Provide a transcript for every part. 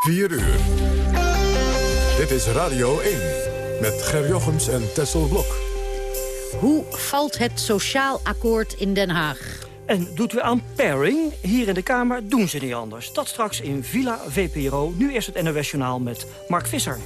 4 uur. Dit is Radio 1 met Ger Jochems en Tessel Blok. Hoe valt het sociaal akkoord in Den Haag? En doet u aan pairing? Hier in de Kamer doen ze niet anders. Dat straks in Villa VPRO. Nu eerst het NOS Journaal met Mark Visser.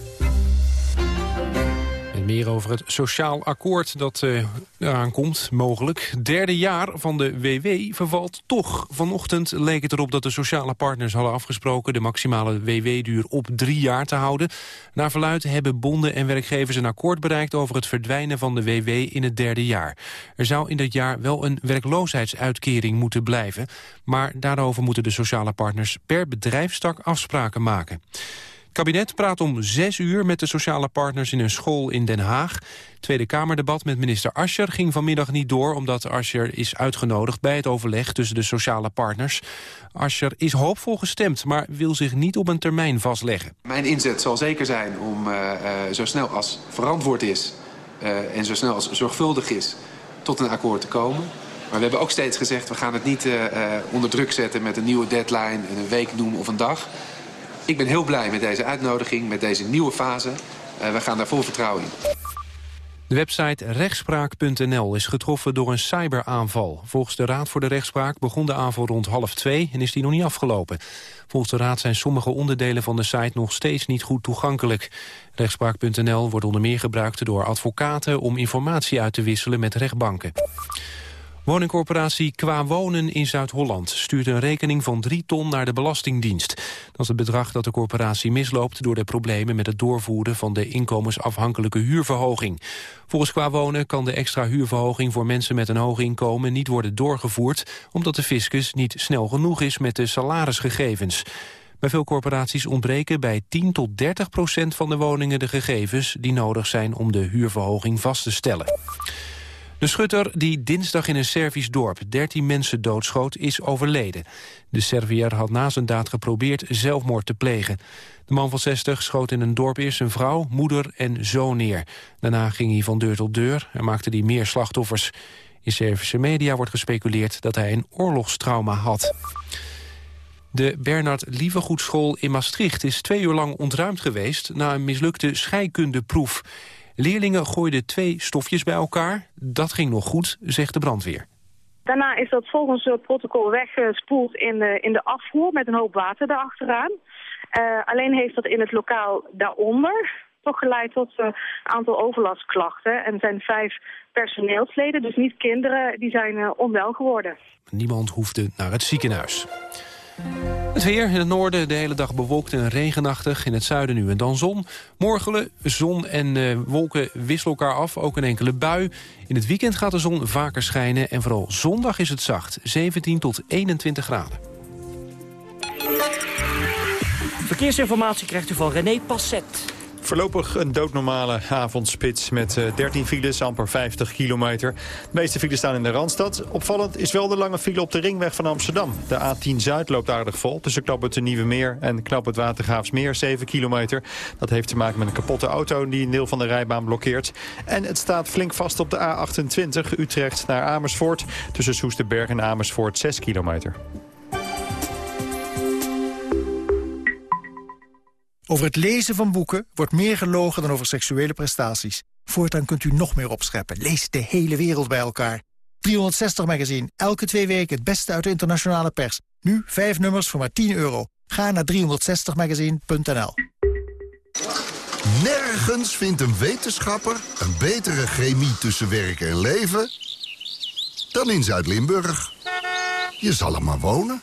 Meer over het sociaal akkoord dat uh, eraan komt, mogelijk. Derde jaar van de WW vervalt toch. Vanochtend leek het erop dat de sociale partners hadden afgesproken... de maximale WW-duur op drie jaar te houden. Naar verluid hebben bonden en werkgevers een akkoord bereikt... over het verdwijnen van de WW in het derde jaar. Er zou in dat jaar wel een werkloosheidsuitkering moeten blijven. Maar daarover moeten de sociale partners per bedrijfstak afspraken maken kabinet praat om zes uur met de sociale partners in een school in Den Haag. Tweede Kamerdebat met minister Ascher ging vanmiddag niet door... omdat Ascher is uitgenodigd bij het overleg tussen de sociale partners. Ascher is hoopvol gestemd, maar wil zich niet op een termijn vastleggen. Mijn inzet zal zeker zijn om uh, uh, zo snel als verantwoord is... Uh, en zo snel als zorgvuldig is tot een akkoord te komen. Maar we hebben ook steeds gezegd, we gaan het niet onder druk zetten... met een nieuwe deadline, een week noemen of een dag... Ik ben heel blij met deze uitnodiging, met deze nieuwe fase. Uh, we gaan daar vol vertrouwen in. De website rechtspraak.nl is getroffen door een cyberaanval. Volgens de Raad voor de Rechtspraak begon de aanval rond half twee en is die nog niet afgelopen. Volgens de Raad zijn sommige onderdelen van de site nog steeds niet goed toegankelijk. Rechtspraak.nl wordt onder meer gebruikt door advocaten om informatie uit te wisselen met rechtbanken. Woningcorporatie Qua Wonen in Zuid-Holland stuurt een rekening van 3 ton naar de Belastingdienst. Dat is het bedrag dat de corporatie misloopt door de problemen met het doorvoeren van de inkomensafhankelijke huurverhoging. Volgens Qua Wonen kan de extra huurverhoging voor mensen met een hoog inkomen niet worden doorgevoerd, omdat de fiscus niet snel genoeg is met de salarisgegevens. Bij veel corporaties ontbreken bij 10 tot 30 procent van de woningen de gegevens die nodig zijn om de huurverhoging vast te stellen. De schutter die dinsdag in een Servisch dorp 13 mensen doodschoot is overleden. De Serviër had na zijn daad geprobeerd zelfmoord te plegen. De man van 60 schoot in een dorp eerst zijn vrouw, moeder en zoon neer. Daarna ging hij van deur tot deur en maakte hij meer slachtoffers. In Servische media wordt gespeculeerd dat hij een oorlogstrauma had. De Bernard Lievegoedschool in Maastricht is twee uur lang ontruimd geweest... na een mislukte scheikundeproef. Leerlingen gooiden twee stofjes bij elkaar. Dat ging nog goed, zegt de brandweer. Daarna is dat volgens het protocol weggespoeld in de, in de afvoer met een hoop water daarachteraan. Uh, alleen heeft dat in het lokaal daaronder toch geleid tot een uh, aantal overlastklachten. En zijn vijf personeelsleden, dus niet kinderen, die zijn uh, onwel geworden. Niemand hoefde naar het ziekenhuis. Het weer in het noorden de hele dag bewolkt en regenachtig. In het zuiden nu en dan zon. Morgen zon en uh, wolken wisselen elkaar af, ook een enkele bui. In het weekend gaat de zon vaker schijnen en vooral zondag is het zacht. 17 tot 21 graden. Verkeersinformatie krijgt u van René Passet. Voorlopig een doodnormale avondspits met 13 eh, files, amper 50 kilometer. De meeste files staan in de Randstad. Opvallend is wel de lange file op de ringweg van Amsterdam. De A10 Zuid loopt aardig vol tussen knap het Nieuwe Meer en knap het Watergraafsmeer, 7 kilometer. Dat heeft te maken met een kapotte auto die een deel van de rijbaan blokkeert. En het staat flink vast op de A28 Utrecht naar Amersfoort. Tussen Soesterberg en Amersfoort, 6 kilometer. Over het lezen van boeken wordt meer gelogen dan over seksuele prestaties. Voortaan kunt u nog meer opscheppen. Lees de hele wereld bij elkaar. 360 Magazine, elke twee weken het beste uit de internationale pers. Nu vijf nummers voor maar 10 euro. Ga naar 360magazine.nl Nergens vindt een wetenschapper een betere chemie tussen werk en leven... dan in Zuid-Limburg. Je zal er maar wonen.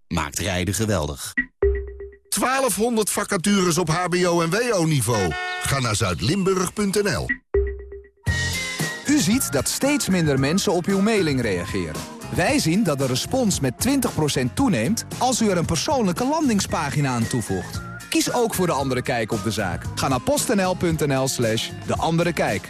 maakt rijden geweldig. 1200 vacatures op hbo- en wo-niveau. Ga naar zuidlimburg.nl. U ziet dat steeds minder mensen op uw mailing reageren. Wij zien dat de respons met 20% toeneemt als u er een persoonlijke landingspagina aan toevoegt. Kies ook voor De Andere Kijk op de zaak. Ga naar postnl.nl slash De Andere Kijk.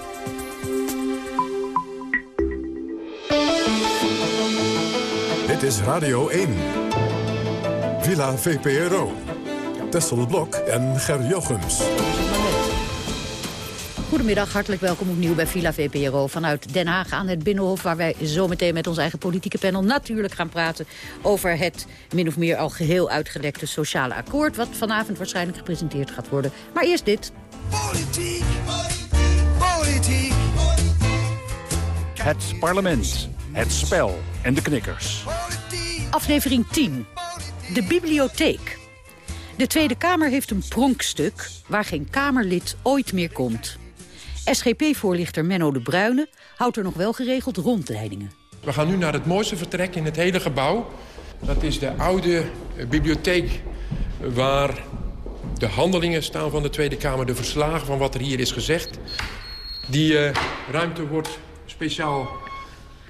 Dit is Radio 1. Villa VPRO. Tessel Blok en Ger Jochems. Goedemiddag, hartelijk welkom opnieuw bij Villa VPRO vanuit Den Haag aan het Binnenhof... waar wij zometeen met ons eigen politieke panel natuurlijk gaan praten... over het min of meer al geheel uitgelekte sociale akkoord... wat vanavond waarschijnlijk gepresenteerd gaat worden. Maar eerst dit. Politiek, politiek. Het parlement, het spel en de knikkers. Aflevering 10. De bibliotheek. De Tweede Kamer heeft een pronkstuk waar geen Kamerlid ooit meer komt. SGP-voorlichter Menno de Bruyne houdt er nog wel geregeld rondleidingen. We gaan nu naar het mooiste vertrek in het hele gebouw. Dat is de oude bibliotheek waar de handelingen staan van de Tweede Kamer... de verslagen van wat er hier is gezegd. Die uh, ruimte wordt speciaal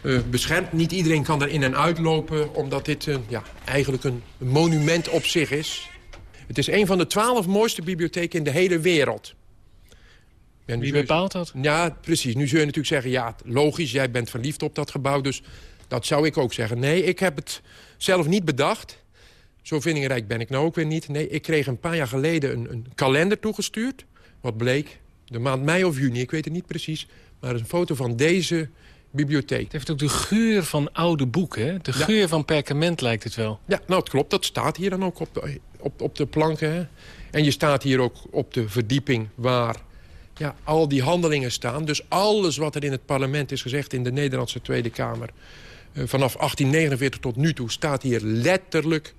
uh, beschermd. Niet iedereen kan er in en uitlopen... omdat dit uh, ja, eigenlijk een monument op zich is. Het is een van de twaalf mooiste bibliotheken in de hele wereld. Wie bepaalt dat? Ja, precies. Nu zul je natuurlijk zeggen, ja, logisch, jij bent verliefd op dat gebouw... dus dat zou ik ook zeggen. Nee, ik heb het zelf niet bedacht. Zo vindingrijk ben ik nou ook weer niet. Nee, ik kreeg een paar jaar geleden een, een kalender toegestuurd. Wat bleek, de maand mei of juni, ik weet het niet precies... maar een foto van deze bibliotheek. Het heeft ook de geur van oude boeken, hè? De geur ja. van perkament lijkt het wel. Ja, nou, het klopt. Dat staat hier dan ook op de, op, op de planken. Hè? En je staat hier ook op de verdieping waar ja, al die handelingen staan. Dus alles wat er in het parlement is gezegd in de Nederlandse Tweede Kamer... Uh, vanaf 1849 tot nu toe staat hier letterlijk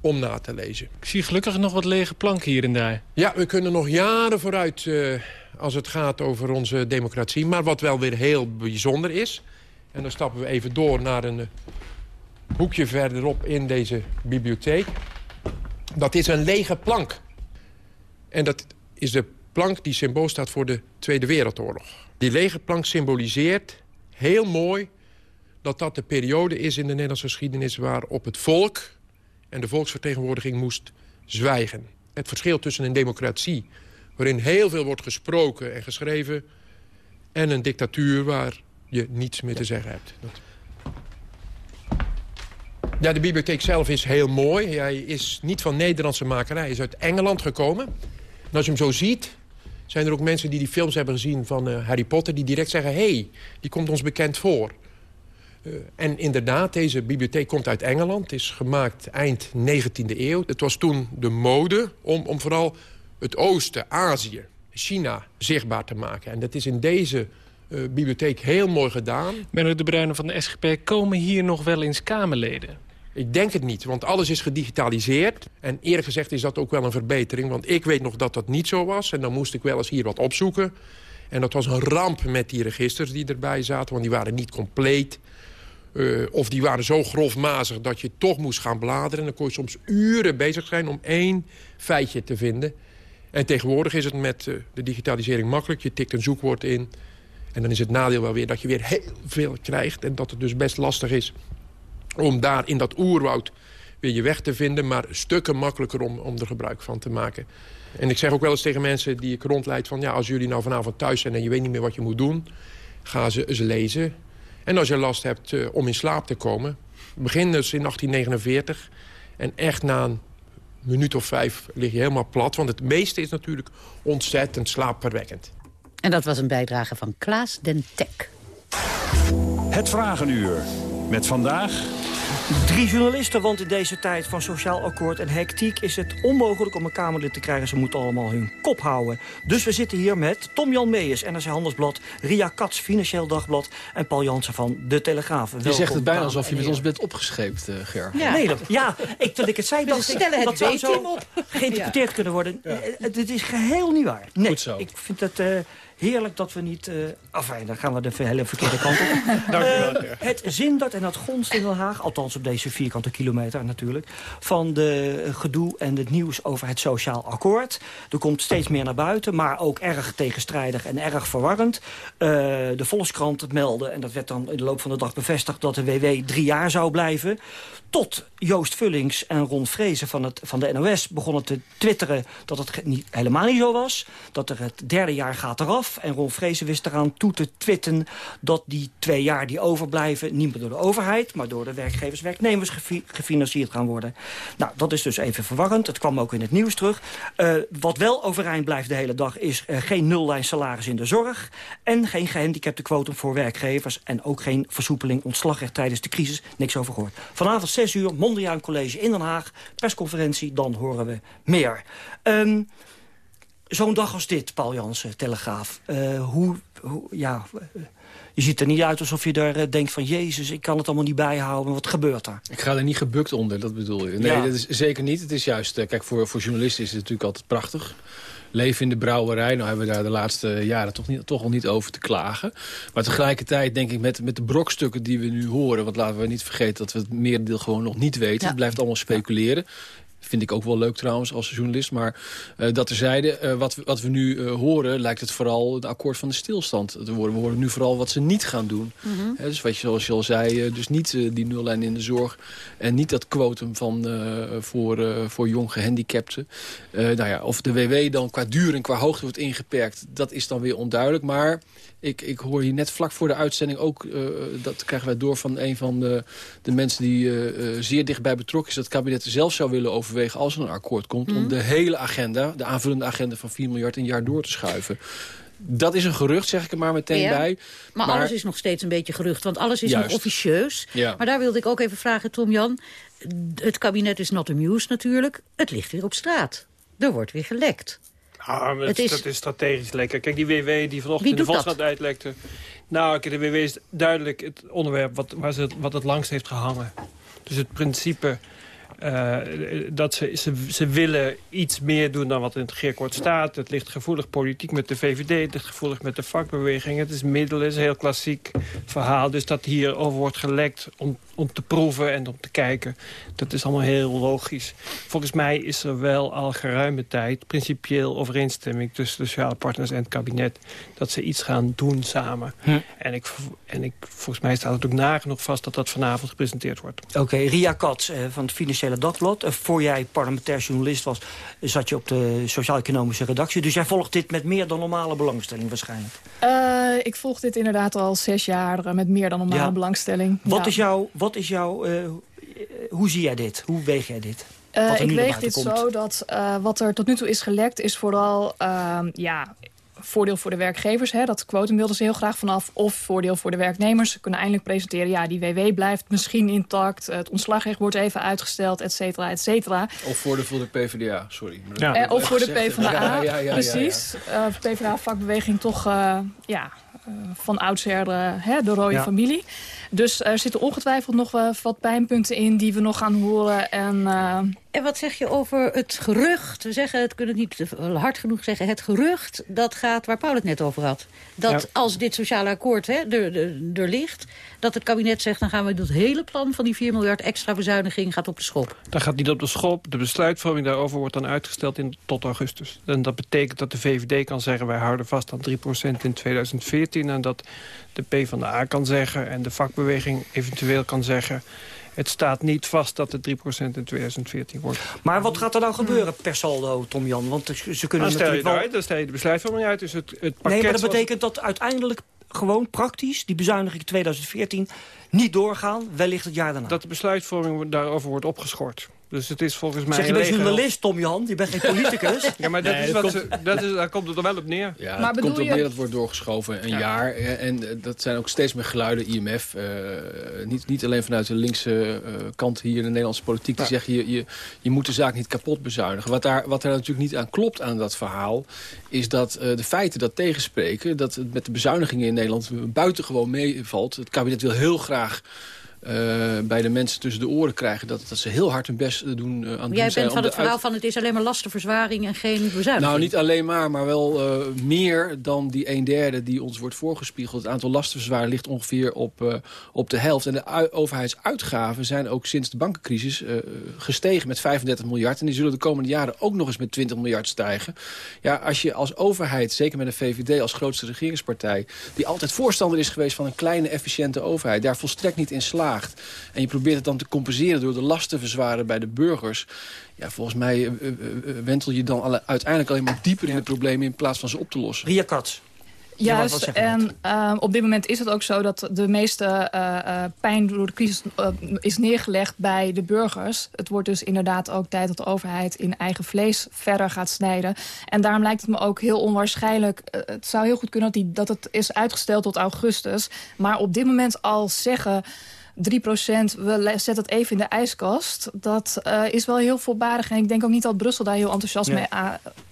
om na te lezen. Ik zie gelukkig nog wat lege planken hier en daar. Ja, we kunnen nog jaren vooruit uh, als het gaat over onze democratie. Maar wat wel weer heel bijzonder is... en dan stappen we even door naar een uh, hoekje verderop in deze bibliotheek... dat is een lege plank. En dat is de plank die symbool staat voor de Tweede Wereldoorlog. Die lege plank symboliseert heel mooi dat dat de periode is in de Nederlandse geschiedenis... waarop het volk en de volksvertegenwoordiging moest zwijgen. Het verschil tussen een democratie waarin heel veel wordt gesproken en geschreven... en een dictatuur waar je niets meer te zeggen hebt. Dat... Ja, de bibliotheek zelf is heel mooi. Hij is niet van Nederlandse makerij, hij is uit Engeland gekomen. En als je hem zo ziet, zijn er ook mensen die die films hebben gezien van uh, Harry Potter... die direct zeggen, hé, hey, die komt ons bekend voor. Uh, en inderdaad, deze bibliotheek komt uit Engeland. Het is gemaakt eind 19e eeuw. Het was toen de mode om, om vooral oosten, Azië, China zichtbaar te maken. En dat is in deze uh, bibliotheek heel mooi gedaan. Menno de Bruyne van de SGP, komen hier nog wel eens Kamerleden? Ik denk het niet, want alles is gedigitaliseerd. En eerlijk gezegd is dat ook wel een verbetering. Want ik weet nog dat dat niet zo was. En dan moest ik wel eens hier wat opzoeken. En dat was een ramp met die registers die erbij zaten. Want die waren niet compleet. Uh, of die waren zo grofmazig dat je toch moest gaan bladeren. En dan kon je soms uren bezig zijn om één feitje te vinden. En tegenwoordig is het met uh, de digitalisering makkelijk. Je tikt een zoekwoord in. En dan is het nadeel wel weer dat je weer heel veel krijgt. En dat het dus best lastig is om daar in dat oerwoud weer je weg te vinden... maar stukken makkelijker om, om er gebruik van te maken. En ik zeg ook wel eens tegen mensen die ik rondleid van... ja, als jullie nou vanavond thuis zijn en je weet niet meer wat je moet doen... ga ze eens lezen. En als je last hebt uh, om in slaap te komen... begin dus in 1849 en echt na een minuut of vijf lig je helemaal plat. Want het meeste is natuurlijk ontzettend slaapverwekkend. En dat was een bijdrage van Klaas den Tek. Het Vragenuur. Met vandaag... Drie journalisten, want in deze tijd van sociaal akkoord en hectiek... is het onmogelijk om een Kamerlid te krijgen. Ze moeten allemaal hun kop houden. Dus we zitten hier met Tom-Jan Meijers, NRC Handelsblad... Ria Katz, Financieel Dagblad en Paul Jansen van De Telegraaf. Je zegt het bijna alsof je met ons bent opgescheept, uh, Ger. Ja. Nee, dat, ja ik, toen ik het zei, dacht ik, het dat zou zo op. geïnterpreteerd ja. kunnen worden. Ja. Het is geheel niet waar. Nee, Goed zo. ik vind het... Uh, Heerlijk dat we niet... Uh, afijn, dan gaan we de hele verkeerde kant op. Dank u wel. Uh, het zindert en het gonst in Den Haag, althans op deze vierkante kilometer natuurlijk... van de gedoe en het nieuws over het sociaal akkoord. Er komt steeds meer naar buiten, maar ook erg tegenstrijdig en erg verwarrend. Uh, de Volkskrant meldde, en dat werd dan in de loop van de dag bevestigd... dat de WW drie jaar zou blijven. Tot Joost Vullings en Ron Vrezen van, het, van de NOS begonnen te twitteren... dat het niet, helemaal niet zo was. Dat er het derde jaar gaat eraf. En Ron Vrezen wist eraan toe te twitten... dat die twee jaar die overblijven... niet meer door de overheid, maar door de werkgevers werknemers gefinancierd gaan worden. Nou, dat is dus even verwarrend. Het kwam ook in het nieuws terug. Uh, wat wel overeind blijft de hele dag... is uh, geen nullijn salaris in de zorg... en geen gehandicapte quotum voor werkgevers... en ook geen versoepeling ontslagrecht tijdens de crisis. Niks over gehoord. Vanavond 6 uur, Mondriaan College in Den Haag. Persconferentie, dan horen we meer. Um, Zo'n dag als dit, Paul Jansen, Telegraaf. Uh, hoe, hoe, ja, je ziet er niet uit alsof je er uh, denkt van... Jezus, ik kan het allemaal niet bijhouden. Wat gebeurt er? Ik ga er niet gebukt onder, dat bedoel je. Nee, Ja. dat is zeker niet. Het is juist, uh, kijk, voor, voor journalisten is het natuurlijk altijd prachtig. Leven in de brouwerij, nou hebben we daar de laatste jaren toch, niet, toch al niet over te klagen. Maar tegelijkertijd denk ik met, met de brokstukken die we nu horen... want laten we niet vergeten dat we het merendeel gewoon nog niet weten. Het blijft allemaal speculeren. Vind ik ook wel leuk trouwens als journalist. Maar uh, dat terzijde, uh, wat, we, wat we nu uh, horen... lijkt het vooral het akkoord van de stilstand te worden. We horen nu vooral wat ze niet gaan doen. Mm -hmm. He, dus wat je, zoals je al zei, dus niet die nullijn in de zorg... en niet dat quotum van, voor, voor jong gehandicapten. nou ja, of de WW dan qua duur en qua hoogte wordt ingeperkt... dat is dan weer onduidelijk. Maar ik, ik hoor hier net vlak voor de uitzending ook... Uh, dat krijgen wij door van een van de, de mensen die uh, zeer dichtbij betrokken is... dat het kabinet zelf zou willen overwegen als er een akkoord komt... Mm. om de hele agenda, de aanvullende agenda van 4 miljard een jaar door te schuiven. Dat is een gerucht, zeg ik er maar meteen ja, bij. Maar, maar, alles is nog steeds een beetje gerucht, want alles is Juist. nog officieus. Ja. Maar daar wilde ik ook even vragen, Tom-Jan. Het kabinet is not amused natuurlijk. Het ligt weer op straat. Er wordt weer gelekt. Ah, het is... dat is strategisch lekker. Kijk, die WW die vanochtend in de Volkskrant uitlekte. Nou, de WW is duidelijk het onderwerp wat, waar ze, wat het langst heeft gehangen. Dus het principe uh, dat ze, ze, ze willen iets meer doen dan wat in het regeerakkoord staat. Het ligt gevoelig politiek met de VVD, het ligt gevoelig met de vakbeweging. Het is middelen, het is een heel klassiek verhaal. Dus dat hierover wordt gelekt om, om te proeven en om te kijken, dat is allemaal heel logisch. Volgens mij is er wel al geruime tijd principieel overeenstemming tussen de sociale partners en het kabinet dat ze iets gaan doen samen. Hm. En, ik, en ik, volgens mij staat het ook nagenoeg vast dat dat vanavond gepresenteerd wordt. Oké, okay, Ria Katz uh, van het Financiële Dagblad. Uh, voor jij parlementair journalist was, zat je op de sociaal-economische redactie. Dus jij volgt dit met meer dan normale belangstelling waarschijnlijk. Uh, ik volg dit inderdaad al zes jaar met meer dan normale ja. belangstelling. Wat ja. is jouw... Wat is jouw hoe zie jij dit? Hoe weeg jij dit? Uh, ik weeg dit komt? zo dat uh, wat er tot nu toe is gelekt is vooral uh, ja, voordeel voor de werkgevers. Hè, dat quotum wilden ze heel graag vanaf. Of voordeel voor de werknemers. Ze kunnen eindelijk presenteren, ja, die WW blijft misschien intact. Het ontslagrecht wordt even uitgesteld, et cetera, et cetera. Of voordeel voor de PvdA, sorry. Ja. Eh, of voor de PvdA, ja, ja, ja, precies. Uh, PvdA-vakbeweging toch, uh, ja, uh, van oudsher hè, de rode familie. Dus er zitten ongetwijfeld nog wat pijnpunten in die we nog gaan horen. En, uh... en wat zeg je over het gerucht? We zeggen, het kunnen niet hard genoeg zeggen. Het gerucht, dat gaat waar Paul het net over had. Dat ja. als dit sociale akkoord hè, er, er, er, ligt... dat het kabinet zegt, dan gaan we dat hele plan van die 4 miljard extra bezuiniging gaat op de schop. Dat gaat niet op de schop. De besluitvorming daarover wordt dan uitgesteld in, tot augustus. En dat betekent dat de VVD kan zeggen... wij houden vast aan 3% in 2014. En dat de PvdA kan zeggen en de vakbeweging eventueel kan zeggen... het staat niet vast dat het 3% in 2014 wordt. Maar wat gaat er nou gebeuren per saldo, Tom Jan? Want ze kunnen dan stel je wel... uit, dan stel je de besluitvorming uit. Dus het, het nee, maar dat betekent dat uiteindelijk gewoon praktisch... die bezuiniging 2014 niet doorgaan, wellicht het jaar daarna. Dat de besluitvorming daarover wordt opgeschort. Dus het is volgens mij... Zeg je een bent lege journalist, Tom Jan? Je bent geen politicus? ja, maar dat Nee, is wat komt- ze- dat is, daar komt het er wel op neer. Ja, Maar het bedoel komt op je- neer, dat wordt doorgeschoven een Ja. jaar. En eh, dat zijn ook steeds meer geluiden, IMF. eh, niet, niet alleen vanuit de linkse eh, kant hier in de Nederlandse politiek... die zeggen, je, je, je moet de zaak niet kapot bezuinigen. Wat daar, wat daar natuurlijk niet aan klopt aan dat verhaal... is dat eh, de feiten dat tegenspreken... dat het met de bezuinigingen in Nederland buitengewoon meevalt. Het kabinet wil heel graag... eh, bij de mensen tussen de oren krijgen... dat, dat ze heel hard hun best doen eh, aan het Jij bent van de het verhaal uit- van het is alleen maar lastenverzwaring en geen bezuiniging. nou, niet alleen maar, maar wel eh, meer dan die een derde die ons wordt voorgespiegeld. Het aantal lastenverzwaringen ligt ongeveer op, eh, op de helft. En de ui- overheidsuitgaven zijn ook sinds de bankencrisis eh, gestegen met 35 miljard. En die zullen de komende jaren ook nog eens met 20 miljard stijgen. Ja, als je als overheid, zeker met een VVD als grootste regeringspartij... die altijd voorstander is geweest van een kleine, efficiënte overheid... daar volstrekt niet in slaagt. En je probeert het dan te compenseren door de lasten te verzwaren bij de burgers... Ja, volgens mij eh, eh, eh, wentel je dan alle, uiteindelijk alleen maar dieper in de problemen... in plaats van ze op te lossen. Ria Juist, net? en op dit moment is het ook zo dat de meeste eh, eh, pijn door de crisis is neergelegd bij de burgers. Het wordt dus inderdaad ook tijd dat de overheid in eigen vlees verder gaat snijden. En daarom lijkt het me ook heel onwaarschijnlijk. het zou heel goed kunnen dat, die, dat het is uitgesteld tot augustus. Maar op dit moment al zeggen... 3% we zetten het even in de ijskast. Dat eh, is wel heel voorbarig. En ik denk ook niet dat Brussel daar heel enthousiast mee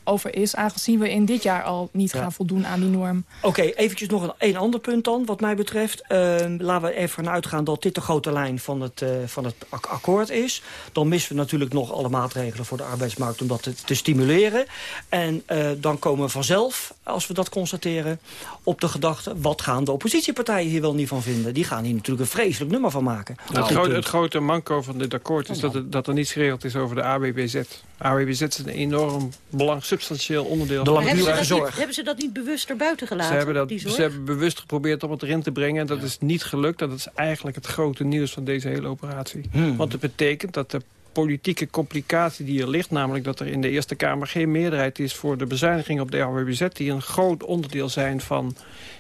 over is. Aangezien we in dit jaar al niet Ja. gaan voldoen aan die norm. Oké, eventjes nog een, een ander punt dan, wat mij betreft. Ehm, laten we even van uitgaan dat dit de grote lijn van het, eh, van het ak- akkoord is. Dan missen we natuurlijk nog alle maatregelen voor de arbeidsmarkt om dat te, te stimuleren. En eh, dan komen we vanzelf, als we dat constateren, op de gedachte... wat gaan de oppositiepartijen hier wel niet van vinden? Die gaan hier natuurlijk een vreselijk nummer van maken. het, grote, punt. het grote manco van dit akkoord is dat, het, dat er niets geregeld is over de AWBZ. AWBZ is een enorm belang, substantieel onderdeel De van hebben, ze niet, hebben ze dat niet bewust erbuiten gelaten? Ze hebben, dat, die zorg? ze hebben bewust geprobeerd om het erin te brengen. En dat is niet gelukt. En dat is eigenlijk het grote nieuws van deze hele operatie. Hmm. Want het betekent dat de politieke complicatie die er ligt... namelijk dat er in de Eerste Kamer geen meerderheid is... voor de bezuiniging op de AWBZ... die een groot onderdeel zijn van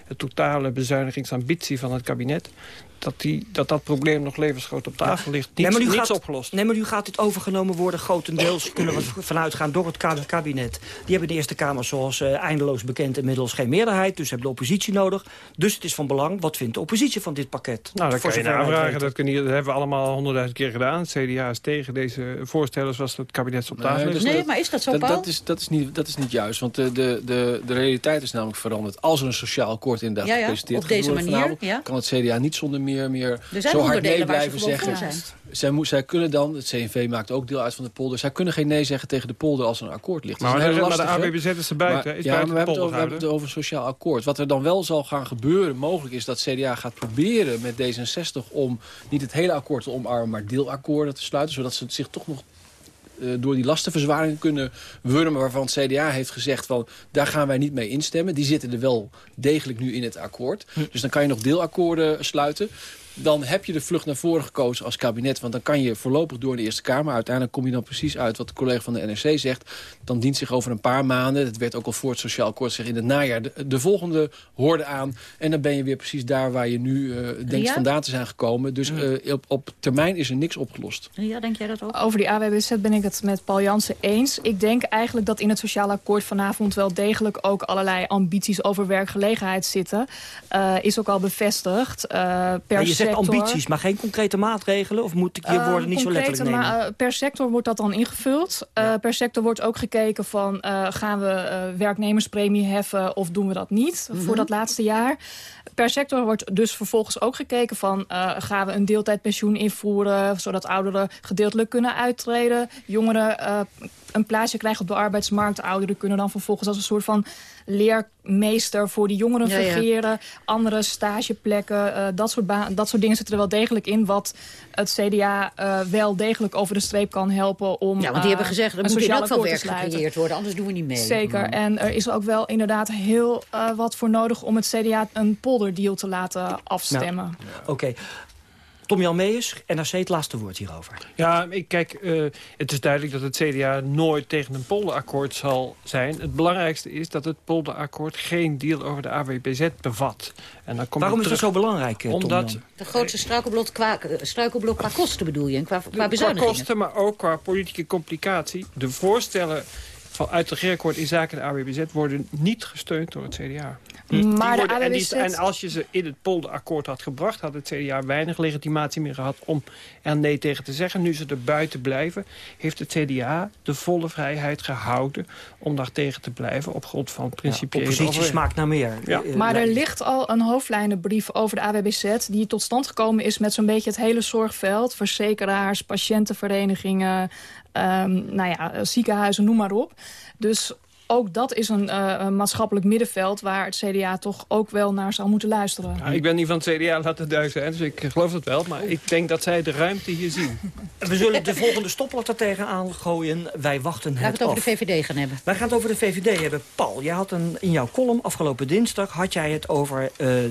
de totale bezuinigingsambitie van het kabinet... dat die, dat, dat probleem nog levensgroot op tafel ligt. Niets, Nee, maar nu niets gaat, opgelost. Nee, maar nu gaat dit overgenomen worden grotendeels, kunnen we vanuit gaan, door het ka- kabinet. Die hebben in de Eerste Kamer, zoals eh, eindeloos bekend, inmiddels geen meerderheid. Dus hebben de oppositie nodig. Dus het is van belang, wat vindt de oppositie van dit pakket? Nou, dat kan je weten. Dat, kun je, dat hebben we allemaal honderdduizend keer gedaan. Het CDA is tegen deze voorstellen zoals het kabinet op tafel Nee, heeft. dus Nee, maar is dat zo, Dat, Paul? dat, is, dat, is niet, dat is niet juist, want de, de, de, de realiteit is namelijk veranderd. Als er een sociaal akkoord inderdaad Ja, ja, gepresenteerd op deze manier, ja. kan het CDA niet zonder meer, meer Er zijn zo hard nee ze blijven zeggen. zijn. Zij, moet, zij kunnen dan, het CNV maakt ook deel uit van de polder... zij kunnen geen nee zeggen tegen de polder als er een akkoord ligt. Maar, de, hele maar de. AWBZ is er buiten. Maar- is ja, buiten maar we de hebben, het over, we polder hebben het over een sociaal akkoord. Wat er dan wel zal gaan gebeuren, mogelijk is dat CDA gaat proberen met D66... om niet het hele akkoord te omarmen, maar deelakkoorden te sluiten... zodat ze zich toch nog door die lastenverzwaringen kunnen wurmen... waarvan het CDA heeft gezegd, van, daar gaan wij niet mee instemmen. Die zitten er wel degelijk nu in het akkoord. Dus dan kan je nog deelakkoorden sluiten. Dan heb je de vlucht naar voren gekozen als kabinet. Want dan kan je voorlopig door in de Eerste Kamer. Uiteindelijk kom je dan precies uit wat de collega van de NRC zegt. Dan dient zich over een paar maanden, dat werd ook al voor het Sociaal Akkoord zeg in het najaar, de, de volgende hoorde aan. En dan ben je weer precies daar waar je nu eh, denkt Ja? vandaan te zijn gekomen. Dus eh, op, op termijn is er niks opgelost. Ja, denk jij dat ook? Over die AWBZ ben ik het met Paul Jansen eens. Ik denk eigenlijk dat in het sociaal akkoord vanavond wel degelijk ook allerlei ambities over werkgelegenheid zitten. Eh, is ook al bevestigd. eh, per je zegt ambities, maar geen concrete maatregelen? Of moet ik je Eh, woorden niet zo letterlijk nemen? eh, per sector wordt dat dan ingevuld. Eh, per sector wordt ook gekeken van... gaan we werknemerspremie heffen of doen we dat niet Mhm. voor dat laatste jaar. Per sector wordt dus vervolgens ook gekeken van... gaan we een deeltijdpensioen invoeren... zodat ouderen gedeeltelijk kunnen uittreden. Jongeren een plaatsje krijgen op de arbeidsmarkt. Ouderen kunnen dan vervolgens als een soort van leermeester voor die jongeren Ja. Andere stageplekken, eh, dat, soort dat soort dingen zitten er wel degelijk in... wat het CDA eh, wel degelijk over de streep kan helpen om... Ja, want die eh, hebben gezegd, er moet in elk geval werk gecreëerd worden, anders doen we niet mee. Zeker, en er is ook wel inderdaad heel eh, wat voor nodig... om het CDA een polderdeal te laten afstemmen. Oké. Tom Jan Meijers, NRC, het laatste woord hierover. Ja, ik, kijk, uh, het is duidelijk dat het CDA nooit tegen een polderakkoord zal zijn. Het belangrijkste is dat het polderakkoord geen deal over de AWBZ bevat. En dan komt Waarom is dat zo belangrijk, Tom Omdat, Jan? De grootste struikelblok qua, struikelblok qua kosten bedoel je, en qua, qua bezuinigingen? Qua kosten, maar ook qua politieke complicatie. De voorstellen van uit het regeerakkoord in zaken de AWBZ worden niet gesteund door het CDA. Maar worden, en, die, en, als je ze in het polderakkoord had gebracht... had het CDA weinig legitimatie meer gehad om er nee tegen te zeggen. Nu ze er buiten blijven, heeft het CDA de volle vrijheid gehouden... om daar tegen te blijven op grond van principiële... Ja, oppositie smaakt naar meer. Ja. Eh, maar er ligt al een hoofdlijnenbrief over de AWBZ... die tot stand gekomen is met zo'n beetje het hele zorgveld. Verzekeraars, patiëntenverenigingen, um, nou ja, ziekenhuizen, noem maar op. Dus ook dat is een, uh, een, maatschappelijk middenveld... waar het CDA toch ook wel naar zou moeten luisteren. ik ben niet van het CDA, laat het duidelijk zijn. Dus ik geloof het wel. Maar ik denk dat zij de ruimte hier zien. We zullen de volgende stoplotter tegenaan gooien. Wij wachten het Laten we het over de VVD gaan hebben. Wij gaan het over de VVD hebben. Paul, jij had een, in jouw column afgelopen dinsdag... had jij het over uh,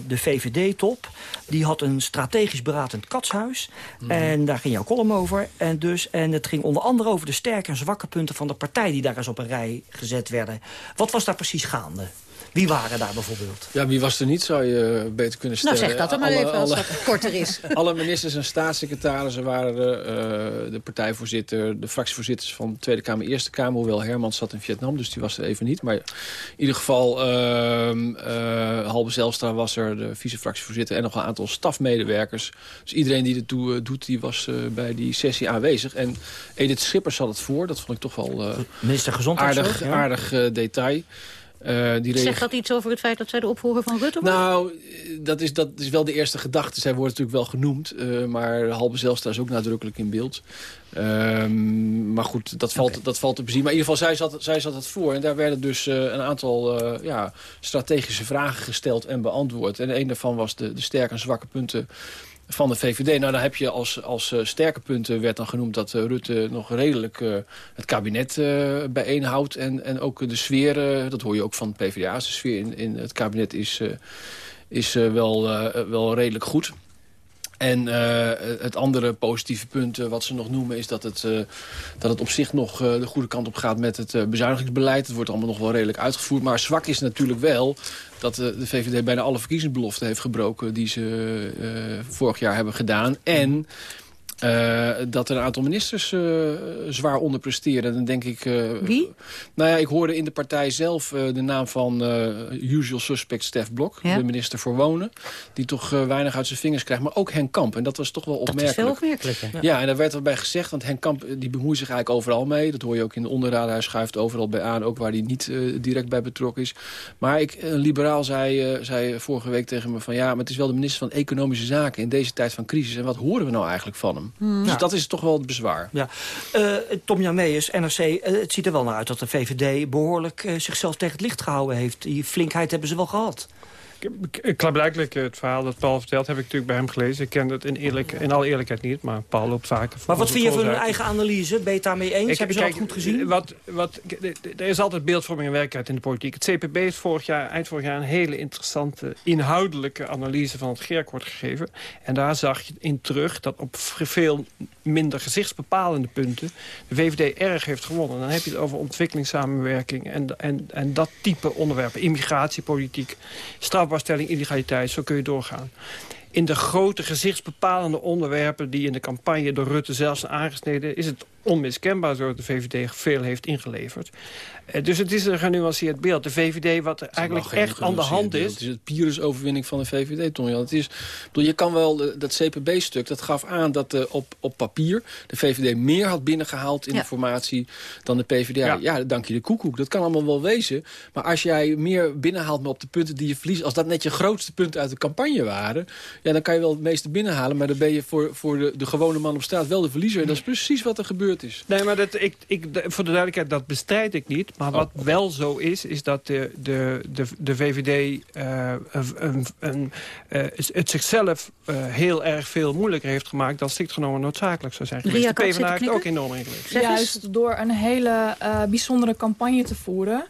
de VVD-top. Die had een strategisch beratend katshuis. Mhm. En daar ging jouw column over. En, dus, en het ging onder andere over de sterke en zwakke punten van de partij... die daar eens op een rij gezet werden wat was daar precies gaande? Wie waren daar bijvoorbeeld? Ja, wie was er niet, zou je beter kunnen stellen. Nou, zeg dat er maar even als het korter is. alle ministers en staatssecretarissen waren er. Uh, de partijvoorzitter, de fractievoorzitters van de Tweede Kamer, Eerste Kamer. Hoewel Hermans zat in Vietnam, dus die was er even niet. Maar in ieder geval, uh, uh, Halbe Zelstra was er, de vice-fractievoorzitter... en nog een aantal stafmedewerkers. Dus iedereen die ertoe uh, doet, die was bij die sessie aanwezig. En Edith Schippers zat het voor. Dat vond ik toch wel Minister aardig, aardig detail. Uh, die Zegt dat iets over het feit dat zij de opvolger van Rutte wordt? Nou, dat is, dat is wel de eerste gedachte. Zij wordt natuurlijk wel genoemd. Uh, maar Halbe Zelstra is ook nadrukkelijk in beeld. Uh, maar goed, dat valt, dat valt te bezien. Maar in ieder geval, zij zat, zij zat het voor. En daar werden dus uh, een aantal ja, strategische vragen gesteld en beantwoord. En een daarvan was de, de sterke en zwakke punten van de VVD. Nou, dan heb je als, als uh, sterke punten werd dan genoemd dat uh, Rutte nog redelijk uh, het kabinet bijeenhoudt. En, en ook de sfeer, dat hoor je ook van de PvdA, de sfeer in, in het kabinet is, is wel, wel redelijk goed. En uh, het andere positieve punt uh, wat ze nog noemen... is dat het, uh, dat het op zich nog de goede kant op gaat met het bezuinigingsbeleid. Het wordt allemaal nog wel redelijk uitgevoerd. Maar zwak is natuurlijk wel dat de VVD bijna alle verkiezingsbeloften heeft gebroken... die ze vorig jaar hebben gedaan. En uh, dat er een aantal ministers uh, zwaar onderpresteren. Dan denk ik... Uh, Wie? Nou ja, ik hoorde in de partij zelf de naam van usual suspect Stef Blok. Ja? De minister voor Wonen. Die toch weinig uit zijn vingers krijgt. Maar ook Henk Kamp. En dat was toch wel opmerkelijk. Dat is wel opmerkelijk. Ja. ja, en daar werd bij gezegd. Want Henk Kamp die bemoeit zich eigenlijk overal mee. Dat hoor je ook in de onderraad. Hij schuift overal bij aan. Ook waar hij niet direct bij betrokken is. Maar ik, een liberaal zei, zei vorige week tegen me van... ja, maar het is wel de minister van Economische Zaken in deze tijd van crisis. En wat horen we nou eigenlijk van hem? Hmm. Dus dat is toch wel het bezwaar. Ja. Uh, Tom Jan Meijers, NRC, uh, het ziet er wel naar uit dat de VVD behoorlijk uh, zichzelf tegen het licht gehouden heeft. Die flinkheid hebben ze wel gehad. Klaarblijkelijk het verhaal dat Paul vertelt heb ik natuurlijk bij hem gelezen. Ik ken het in, eerlijk, in alle eerlijkheid niet, maar Paul loopt vaker. Maar wat vind je van hun eigen analyse? Ben je het daarmee eens? Ik, Hebben ze dat goed gezien? Wat, wat, er is altijd beeldvorming en werkelijkheid in de politiek. Het CPB heeft vorig jaar, eind vorig jaar een hele interessante inhoudelijke analyse van het GERK gegeven. En daar zag je in terug dat op veel minder gezichtsbepalende punten de VVD erg heeft gewonnen. Dan heb je het over ontwikkelingssamenwerking en, en, en dat type onderwerpen. Immigratiepolitiek, strafbaar strafbaarstelling illegaliteit. Zo kun je doorgaan. In de grote gezichtsbepalende onderwerpen die in de campagne door Rutte zelfs zijn aangesneden... is het onmiskenbaar zo dat de VVD veel heeft ingeleverd. Uh, dus het is een genuanceerd beeld. De VVD, wat er eigenlijk echt aan de hand is... Het is het Pyrrhus-overwinning van de VVD, Tonjan. Het is, bedoel, je kan wel, dat CPB-stuk, dat gaf aan dat uh, op, op papier... de VVD meer had binnengehaald in ja. de formatie dan de PVDA. Ja. ja, dank je de koekoek. Dat kan allemaal wel wezen. Maar als jij meer binnenhaalt maar op de punten die je verliest... als dat net je grootste punten uit de campagne waren... ja, dan kan je wel het meeste binnenhalen... maar dan ben je voor, voor de, de gewone man op straat wel de verliezer. En dat is precies wat er gebeurt is. Nee, maar dat, ik, ik, voor de duidelijkheid, dat bestrijd ik niet. Maar wat oh. wel zo is, is dat de, de, de, de VVD uh, een, een, uh, het zichzelf uh, heel erg veel moeilijker heeft gemaakt... dan strikt genomen noodzakelijk zou zijn geweest. de PvdA heeft ook enorm ingeleefd. Juist door een hele bijzondere campagne te voeren...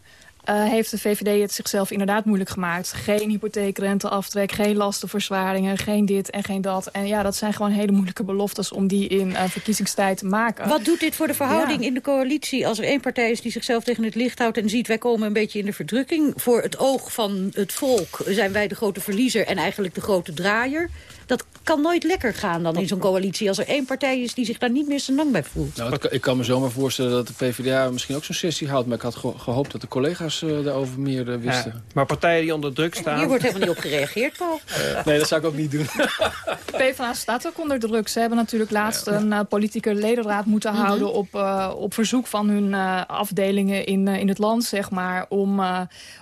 uh, heeft de VVD het zichzelf inderdaad moeilijk gemaakt. Geen hypotheekrenteaftrek, geen lastenverzwaringen, geen dit en geen dat. En ja, dat zijn gewoon hele moeilijke beloftes om die in uh, verkiezingstijd te maken. Wat doet dit voor de verhouding in de coalitie als er één partij is die zichzelf tegen het licht houdt en ziet wij komen een beetje in de verdrukking? Voor het oog van het volk zijn wij de grote verliezer en eigenlijk de grote draaier. Dat kan nooit lekker gaan dan in zo'n coalitie... als er één partij is die zich daar niet meer zo lang bij voelt. Nou, ik kan me zomaar voorstellen dat de PvdA misschien ook zo'n sessie houdt... maar ik had gehoopt dat de collega's uh, daarover meer uh, wisten. Ja, maar partijen die onder druk staan... Hier wordt helemaal niet op gereageerd, Paul. Uh, nee, dat zou ik ook niet doen. PvdA staat ook onder druk. Ze hebben natuurlijk laatst een uh, politieke ledenraad moeten mm -hmm. houden... op, op verzoek van hun afdelingen in, in het land, zeg maar... om,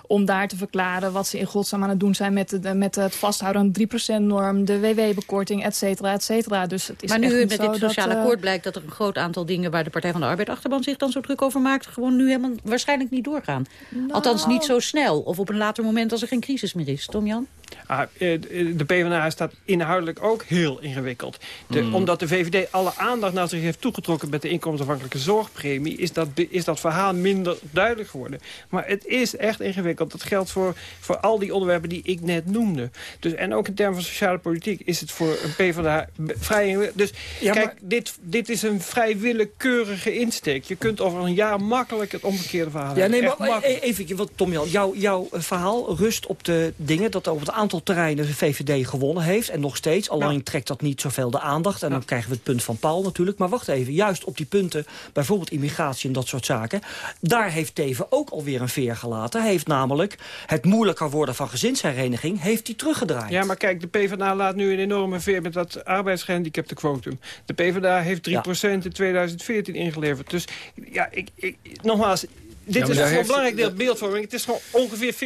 om daar te verklaren wat ze in godsnaam aan het doen zijn... met, de, met het vasthouden aan de 3%-norm, de WW-bekorting, et cetera, et cetera. Dus het is maar nu met dit sociaal dat, akkoord blijkt dat er een groot aantal dingen... waar de Partij van de Arbeid achterban zich dan zo druk over maakt... gewoon nu helemaal waarschijnlijk niet doorgaan. Nou. Althans niet zo snel. Of op een later moment als er geen crisis meer is. Tom Jan? Ah, de PvdA staat inhoudelijk ook heel ingewikkeld. De, mm. Omdat de VVD alle aandacht naar zich heeft toegetrokken... met de inkomensafhankelijke zorgpremie... Is dat, is dat verhaal minder duidelijk geworden. Maar het is echt ingewikkeld. Dat geldt voor, voor al die onderwerpen die ik net noemde. Dus, en ook in termen van sociale politiek is het voor een PvdA vrij ingewikkeld. Dus ja, kijk, maar... dit, dit is een vrij willekeurige insteek. Je kunt over een jaar makkelijk het omgekeerde verhaal ja, nee, maar even, wat Tom Jan, jouw, jouw verhaal rust op de dingen... dat over het aantal terreinen de VVD gewonnen heeft. En nog steeds, alleen trekt dat niet zoveel de aandacht. En dan krijgen we het punt van Paul natuurlijk. Maar wacht even, juist op die punten, bijvoorbeeld immigratie en dat soort zaken... daar heeft Teven ook alweer een veer gelaten. Hij heeft namelijk het moeilijker worden van gezinshereniging... heeft hij teruggedraaid. Ja, maar kijk, de PvdA laat nu een enorme veer met dat arbeidsgehandicapte quotum. De PvdA heeft 3% in 2014 ingeleverd. Dus ja, ik, ik, nogmaals, dit is een belangrijk deel beeldvorming. Het is gewoon ongeveer 50-50.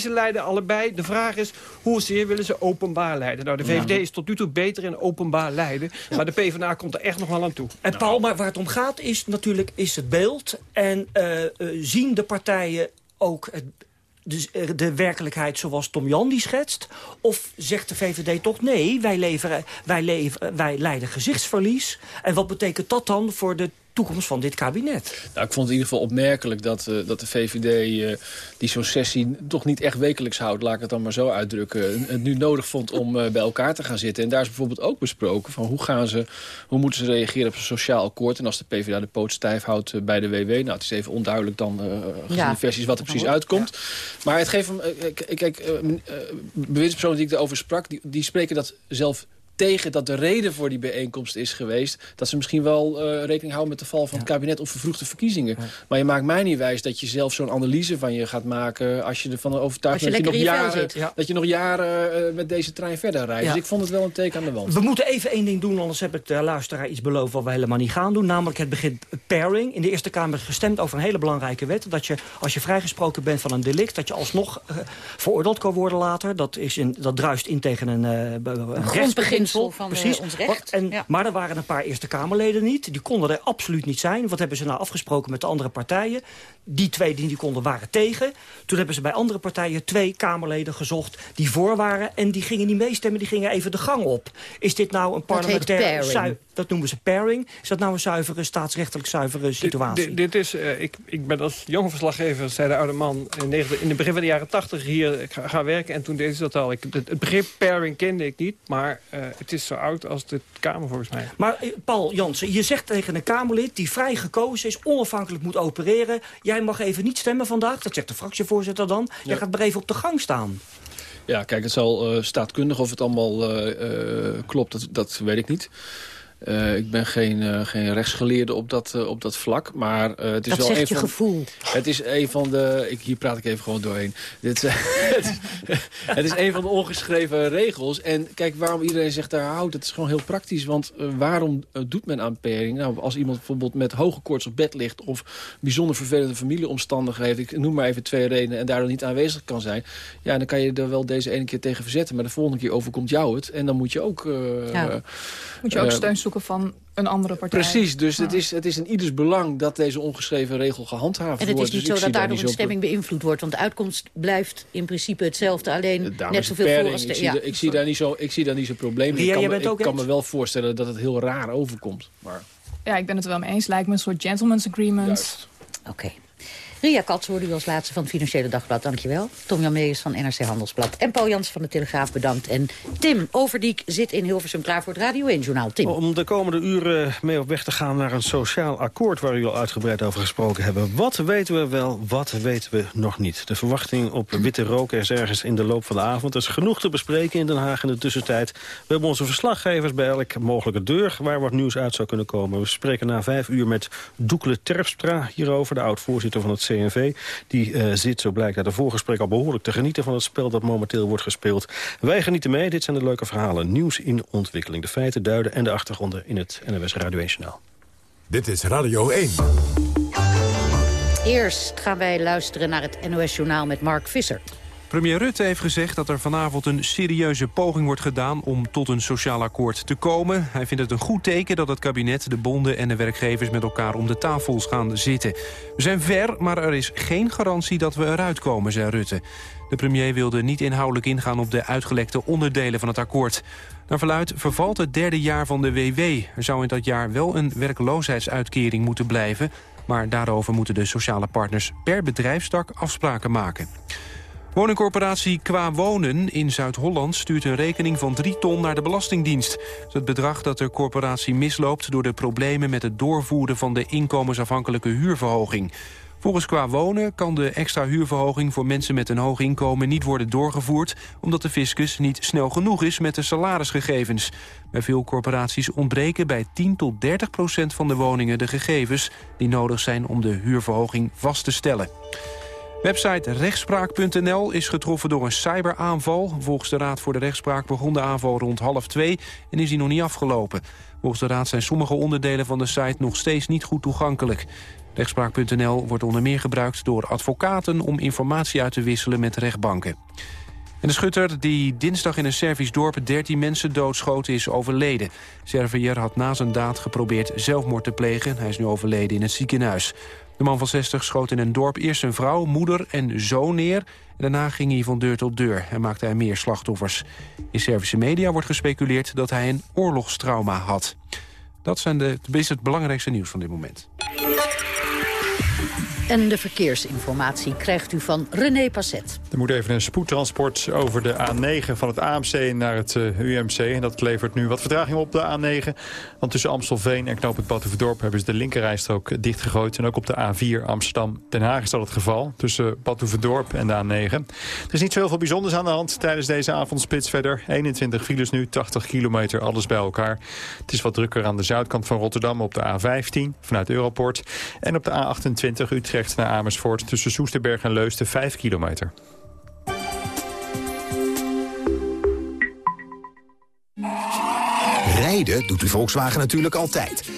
Ze leiden allebei. De vraag is, hoezeer willen ze openbaar leiden? Nou, de VVD is tot nu toe beter in openbaar leiden. Maar de PvdA komt er echt nog wel aan toe. En Paul, maar waar het om gaat is natuurlijk is het beeld. En uh, uh, zien de partijen ook het, dus de werkelijkheid zoals Tom Jan die schetst? Of zegt de VVD toch nee, wij, leveren, wij, leveren, wij leiden gezichtsverlies? En wat betekent dat dan voor de toekomst van dit kabinet. Nou, ik vond het in ieder geval opmerkelijk dat, uh, dat de VVD uh, die zo'n sessie toch niet echt wekelijks houdt, laat ik het dan maar zo uitdrukken, het nu nodig vond om uh, bij elkaar te gaan zitten. En daar is bijvoorbeeld ook besproken van hoe, gaan ze, hoe moeten ze reageren op een sociaal akkoord. En als de PvdA de poot stijf houdt bij de WW, nou het is even onduidelijk dan ja. de versies wat er precies uitkomt. Ja. Maar het geeft hem, kijk, bewindspersonen die ik erover sprak, die, die spreken dat zelf tegen dat de reden voor die bijeenkomst is geweest... dat ze misschien wel uh, rekening houden met de val van het kabinet of vervroegde verkiezingen. Maar je maakt mij niet wijs dat je zelf zo'n analyse van je gaat maken... als je ervan overtuigd bent dat, je nog jaren, dat je nog jaren uh, met deze trein verder rijdt. Dus ik vond het wel een teken aan de wand. We moeten even één ding doen, anders heb ik de luisteraar iets beloofd... wat we helemaal niet gaan doen, namelijk het begin pairing. In de Eerste Kamer is gestemd over een hele belangrijke wet... dat je, als je vrijgesproken bent van een delict... dat je alsnog uh, veroordeeld kan worden later. Dat, is in, dat druist in tegen een, een van Precies. Uh, ons recht. En, ja. Maar er waren een paar Eerste Kamerleden niet. Die konden er absoluut niet zijn. Wat hebben ze nou afgesproken met de andere partijen? Die twee die niet konden waren tegen. Toen hebben ze bij andere partijen twee Kamerleden gezocht die voor waren. En die gingen niet meestemmen, die gingen even de gang op. Is dit nou een parlementaire... Dat noemen ze pairing. Is dat nou een zuivere, staatsrechtelijk zuivere situatie? Dit, dit is, uh, ik, ik ben als jonge verslaggever, zei de oude man... in, in de begin van de jaren tachtig hier gaan werken. En toen deed ze dat al. Ik, het, het, begrip pairing kende ik niet. Maar uh, het is zo oud als de Kamer volgens mij. Maar eh, Paul Jansen, je zegt tegen een Kamerlid... die vrij gekozen is, onafhankelijk moet opereren... jij mag even niet stemmen vandaag. Dat zegt de fractievoorzitter dan. Ja. Jij gaat maar even op de gang staan. Ja, kijk, het zal uh, staatkundig of het allemaal uh, uh, klopt, dat, dat weet ik niet. Uh, ik ben geen, uh, geen rechtsgeleerde op dat, uh, op dat vlak. Maar het is dat wel een van, gevoel. Het is een van de... Ik, hier praat ik even gewoon doorheen. Dit, het, het, is een van de ongeschreven regels. En kijk, waarom iedereen zich daar houdt, het is gewoon heel praktisch. Want waarom doet men aan pering? Nou, als iemand bijvoorbeeld met hoge koorts op bed ligt... of bijzonder vervelende familieomstandigheden... ik noem maar even twee redenen... en daardoor niet aanwezig kan zijn... ja, dan kan je er wel deze ene keer tegen verzetten. Maar de volgende keer overkomt jou het. En dan moet je ook... Ja. moet je ook steun zoeken van een andere partij. Precies, dus ja. het, is, het is in ieders belang dat deze ongeschreven regel gehandhaafd wordt. En het is niet dus zo dat daardoor een stemming beïnvloed wordt. Want de uitkomst blijft in principe hetzelfde. Alleen net zoveel voor als de... Ik, zie, ja. ik, zie daar niet zo, ik zie daar niet zo probleem in. Ik kan, me, ik kan me wel voorstellen dat het heel raar overkomt. Maar... Ja, ik ben het er wel mee eens. Lijkt me een soort gentleman's agreement. Oké. Ria Katz hoorde u als laatste van het Financiële Dagblad, dankjewel. Tom Jan Meijers van NRC Handelsblad. En Paul Jans van de Telegraaf, bedankt. En Tim Overdiek zit in Hilversum klaar voor het Radio 1-journaal. Tim. Om de komende uren mee op weg te gaan naar een sociaal akkoord... waar u al uitgebreid over gesproken hebben. Wat weten we wel, wat weten we nog niet? De verwachting op witte rook is ergens in de loop van de avond. Er is genoeg te bespreken in Den Haag in de tussentijd. We hebben onze verslaggevers bij elke mogelijke deur... waar wat nieuws uit zou kunnen komen. We spreken na vijf uur met Doekle Terpstra hierover... de oud-voorzitter van het CNV. Die uh, zit, zo blijkt uit de voorgesprek, al behoorlijk te genieten... van het spel dat momenteel wordt gespeeld. Wij genieten mee. Dit zijn de leuke verhalen. Nieuws in ontwikkeling. De feiten, duiden en de achtergronden in het NWS Radio 1 Journaal. Dit is Radio 1. Eerst gaan wij luisteren naar het NOS-journaal met Mark Visser. Premier Rutte heeft gezegd dat er vanavond een serieuze poging wordt gedaan... om tot een sociaal akkoord te komen. Hij vindt het een goed teken dat het kabinet, de bonden en de werkgevers... met elkaar om de tafels gaan zitten. We zijn ver, maar er is geen garantie dat we eruit komen, zei Rutte. De premier wilde niet inhoudelijk ingaan op de uitgelekte onderdelen van het akkoord. Naar verluid vervalt het derde jaar van de WW. Er zou in dat jaar wel een werkloosheidsuitkering moeten blijven... maar daarover moeten de sociale partners per bedrijfstak afspraken maken. Woningcorporatie Qua Wonen in Zuid-Holland stuurt een rekening van 3 ton naar de Belastingdienst. Het bedrag dat de corporatie misloopt door de problemen met het doorvoeren van de inkomensafhankelijke huurverhoging. Volgens Qua Wonen kan de extra huurverhoging voor mensen met een hoog inkomen niet worden doorgevoerd, omdat de fiscus niet snel genoeg is met de salarisgegevens. Bij veel corporaties ontbreken bij 10 tot 30 procent van de woningen de gegevens die nodig zijn om de huurverhoging vast te stellen. Website rechtspraak.nl is getroffen door een cyberaanval. Volgens de Raad voor de Rechtspraak begon de aanval rond half twee... en is die nog niet afgelopen. Volgens de Raad zijn sommige onderdelen van de site nog steeds niet goed toegankelijk. Rechtspraak.nl wordt onder meer gebruikt door advocaten... om informatie uit te wisselen met rechtbanken. En de schutter die dinsdag in een Servisch dorp 13 mensen doodschoten is overleden. Servier had na zijn daad geprobeerd zelfmoord te plegen. Hij is nu overleden in het ziekenhuis. De man van 60 schoot in een dorp eerst zijn vrouw, moeder en zoon neer. daarna ging hij van deur tot deur en maakte hij meer slachtoffers. In Servische media wordt gespeculeerd dat hij een oorlogstrauma had. Dat zijn de, is het belangrijkste nieuws van dit moment. En de verkeersinformatie krijgt u van René Passet. Er moet even een spoedtransport over de A9 van het AMC naar het eh, UMC. En dat levert nu wat vertraging op de A9. Want tussen Amstelveen en Knoop het Batuverdorp hebben ze de linkerrijstrook dichtgegooid. En ook op de A4 Amsterdam-Den Haag is dat het geval. Tussen Batuverdorp en de A9. Er is niet zo heel veel bijzonders aan de hand tijdens deze avondspits verder. 21 files nu, 80 kilometer, alles bij elkaar. Het is wat drukker aan de zuidkant van Rotterdam op de A15 vanuit Europort. En op de A28 Utrecht naar Amersfoort tussen Soesterberg en Leusden 5 kilometer. Rijden doet uw Volkswagen natuurlijk altijd.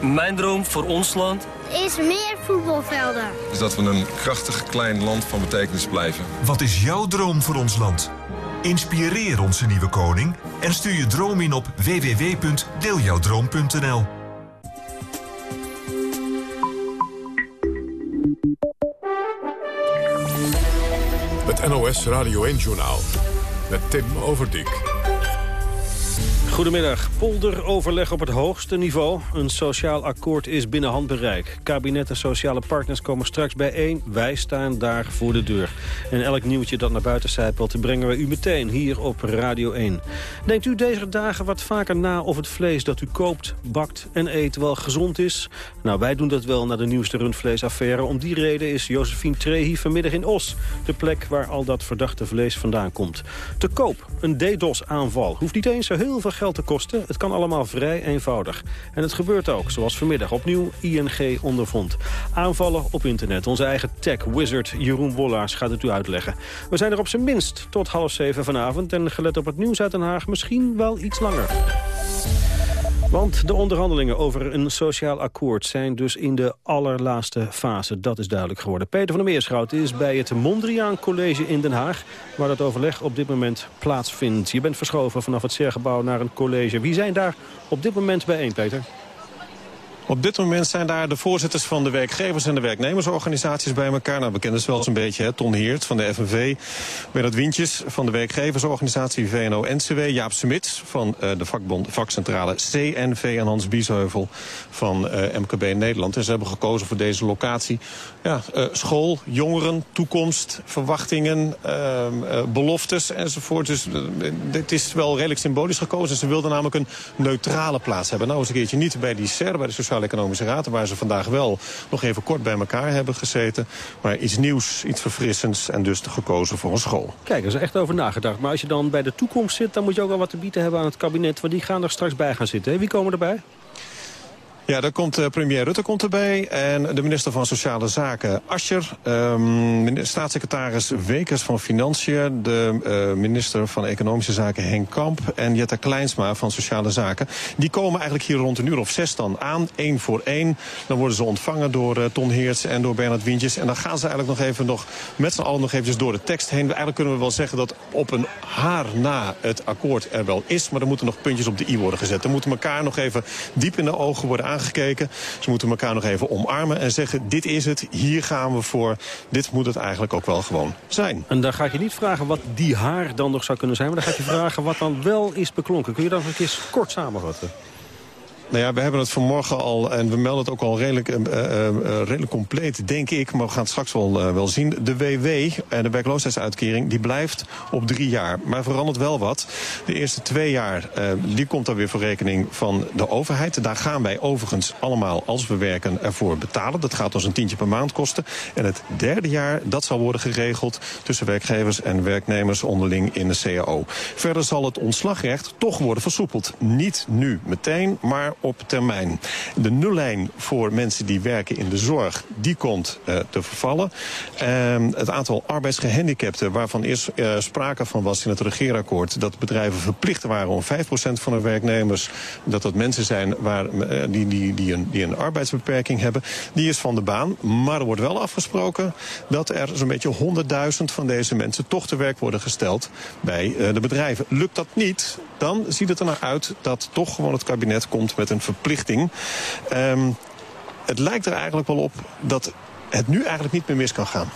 Mijn droom voor ons land is meer voetbalvelden. Is dat we een krachtig klein land van betekenis blijven. Wat is jouw droom voor ons land? Inspireer onze nieuwe koning en stuur je droom in op www.deeljouwdroom.nl. Het NOS Radio 1-journaal met Tim Overdijk. Goedemiddag. Polderoverleg op het hoogste niveau. Een sociaal akkoord is binnen handbereik. Kabinet en sociale partners komen straks bijeen. Wij staan daar voor de deur. En elk nieuwtje dat naar buiten zijpelt... brengen we u meteen hier op Radio 1. Denkt u deze dagen wat vaker na of het vlees dat u koopt, bakt en eet wel gezond is? Nou, wij doen dat wel naar de nieuwste rundvleesaffaire. Om die reden is Josephine Trehi vanmiddag in Os. De plek waar al dat verdachte vlees vandaan komt. Te koop, een DDoS-aanval. Hoeft niet eens zo heel veel geld te kosten. Het kan allemaal vrij eenvoudig. En het gebeurt ook, zoals vanmiddag opnieuw ING ondervond. Aanvallen op internet. Onze eigen tech-wizard Jeroen Wollaars gaat het u uitleggen. We zijn er op zijn minst tot half zeven vanavond. En gelet op het nieuws uit Den Haag misschien wel iets langer. Want de onderhandelingen over een sociaal akkoord zijn dus in de allerlaatste fase. Dat is duidelijk geworden. Peter van der Meerschout is bij het Mondriaan College in Den Haag... waar dat overleg op dit moment plaatsvindt. Je bent verschoven vanaf het Sergebouw naar een college. Wie zijn daar op dit moment bijeen, Peter? Op dit moment zijn daar de voorzitters van de werkgevers- en de werknemersorganisaties bij elkaar. Nou, bekend is wel eens een beetje, hè? Ton Heert van de FNV. Bernard Wintjes van de werkgeversorganisatie VNO-NCW. Jaap Smits van uh, de vakbond, vakcentrale CNV. En Hans Biesheuvel van uh, MKB Nederland. En ze hebben gekozen voor deze locatie. Ja, uh, school, jongeren, toekomst, verwachtingen, ehm, beloftes enzovoort. Dus dit is wel redelijk symbolisch gekozen. Ze wilden namelijk een neutrale plaats hebben. Nou eens een keertje niet bij die SER, bij de Sociale Economische Raad... waar ze vandaag wel nog even kort bij elkaar hebben gezeten. Maar iets nieuws, iets verfrissends en dus gekozen voor een school. Kijk, er is echt over nagedacht. Maar als je dan bij de toekomst zit... dan moet je ook wel wat te bieden hebben aan het kabinet. Want die gaan er straks bij gaan zitten. Wie komen erbij? Ja, daar komt uh, premier Rutte komt erbij. En de minister van Sociale Zaken, Ascher. Um, staatssecretaris Wekers van Financiën. De uh, minister van Economische Zaken, Henk Kamp. En Jetta Kleinsma van Sociale Zaken. Die komen eigenlijk hier rond een uur of zes dan aan. één voor één. Dan worden ze ontvangen door uh, Ton Heerts en door Bernard Wientjes. En dan gaan ze eigenlijk nog even nog, met z'n allen nog eventjes door de tekst heen. Eigenlijk kunnen we wel zeggen dat op een haar na het akkoord er wel is. Maar er moeten nog puntjes op de i worden gezet. Er moeten elkaar nog even diep in de ogen worden aangekeken. Ze moeten elkaar nog even omarmen en zeggen... dit is het, hier gaan we voor. Dit moet het eigenlijk ook wel gewoon zijn. En dan ga je niet vragen wat die haar dan nog zou kunnen zijn... maar dan ga je vragen wat dan wel is beklonken. Kun je dat nog eens kort samenvatten? Nou ja, we hebben het vanmorgen al, en we melden het ook al redelijk, uh, uh, redelijk compleet, denk ik. Maar we gaan het straks wel, wel zien. De WW, en de werkloosheidsuitkering, die blijft op drie jaar. Maar verandert wel wat. De eerste twee jaar, die komt dan weer voor rekening van de overheid. Daar gaan wij overigens allemaal, als we werken, ervoor betalen. Dat gaat ons een tientje per maand kosten. En het derde jaar, dat zal worden geregeld tussen werkgevers en werknemers onderling in de CAO. Verder zal het ontslagrecht toch worden versoepeld. Niet nu meteen, maar op termijn. De nullijn voor mensen die werken in de zorg, die komt uh, te vervallen. Uh, het aantal arbeidsgehandicapten, waarvan eerst uh, sprake van was in het regeerakkoord... dat bedrijven verplicht waren om 5% van de werknemers... dat dat mensen zijn waar, uh, die, die, die, een, die een arbeidsbeperking hebben... die is van de baan. Maar er wordt wel afgesproken dat er zo'n beetje 100.000 van deze mensen... toch te werk worden gesteld bij de bedrijven. Lukt dat niet, dan ziet het er naar uit dat toch gewoon het kabinet komt met een verplichting. Um, het lijkt er eigenlijk wel op dat het nu eigenlijk niet meer mis kan gaan.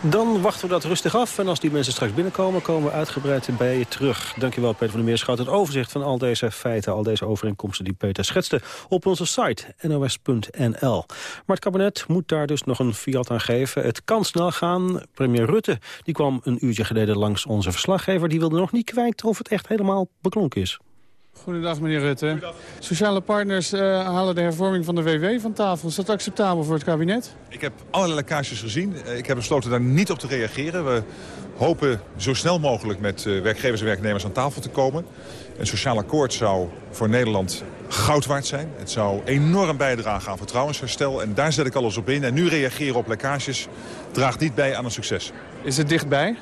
Dan wachten we dat rustig af. En als die mensen straks binnenkomen, komen we uitgebreid bij je terug. Dankjewel, Peter van der Meerschout. Het overzicht van al deze feiten, al deze overeenkomsten die Peter schetste... op onze site nos.nl. Maar het kabinet moet daar dus nog een fiat aan geven. Het kan snel gaan. Premier Rutte die kwam een uurtje geleden langs onze verslaggever. Die wilde nog niet kwijt of het echt helemaal beklonken is. Goedendag, meneer Rutte. Sociale partners uh, halen de hervorming van de WW van tafel. Is dat acceptabel voor het kabinet? Ik heb allerlei lekkages gezien. Ik heb besloten daar niet op te reageren. We hopen zo snel mogelijk met uh, werkgevers en werknemers aan tafel te komen. Een sociaal akkoord zou voor Nederland goud waard zijn. Het zou enorm bijdragen aan vertrouwensherstel. En daar zet ik alles op in. En nu reageren op lekkages draagt niet bij aan een succes. Is het dichtbij?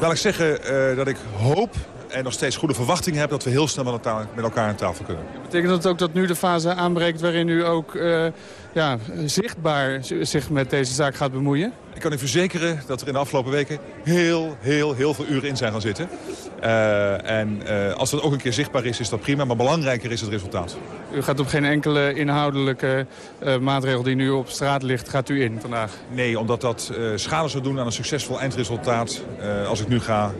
Laat ik zeggen uh, dat ik hoop en nog steeds goede verwachtingen heb dat we heel snel met elkaar, met elkaar aan tafel kunnen. Betekent dat ook dat nu de fase aanbreekt waarin u ook uh, ja, zichtbaar zich met deze zaak gaat bemoeien? Ik kan u verzekeren dat er in de afgelopen weken heel, heel, heel veel uren in zijn gaan zitten. Uh, en uh, als dat ook een keer zichtbaar is, is dat prima. Maar belangrijker is het resultaat. U gaat op geen enkele inhoudelijke uh, maatregel die nu op straat ligt, gaat u in vandaag? Nee, omdat dat schade zou doen aan een succesvol eindresultaat als ik nu ga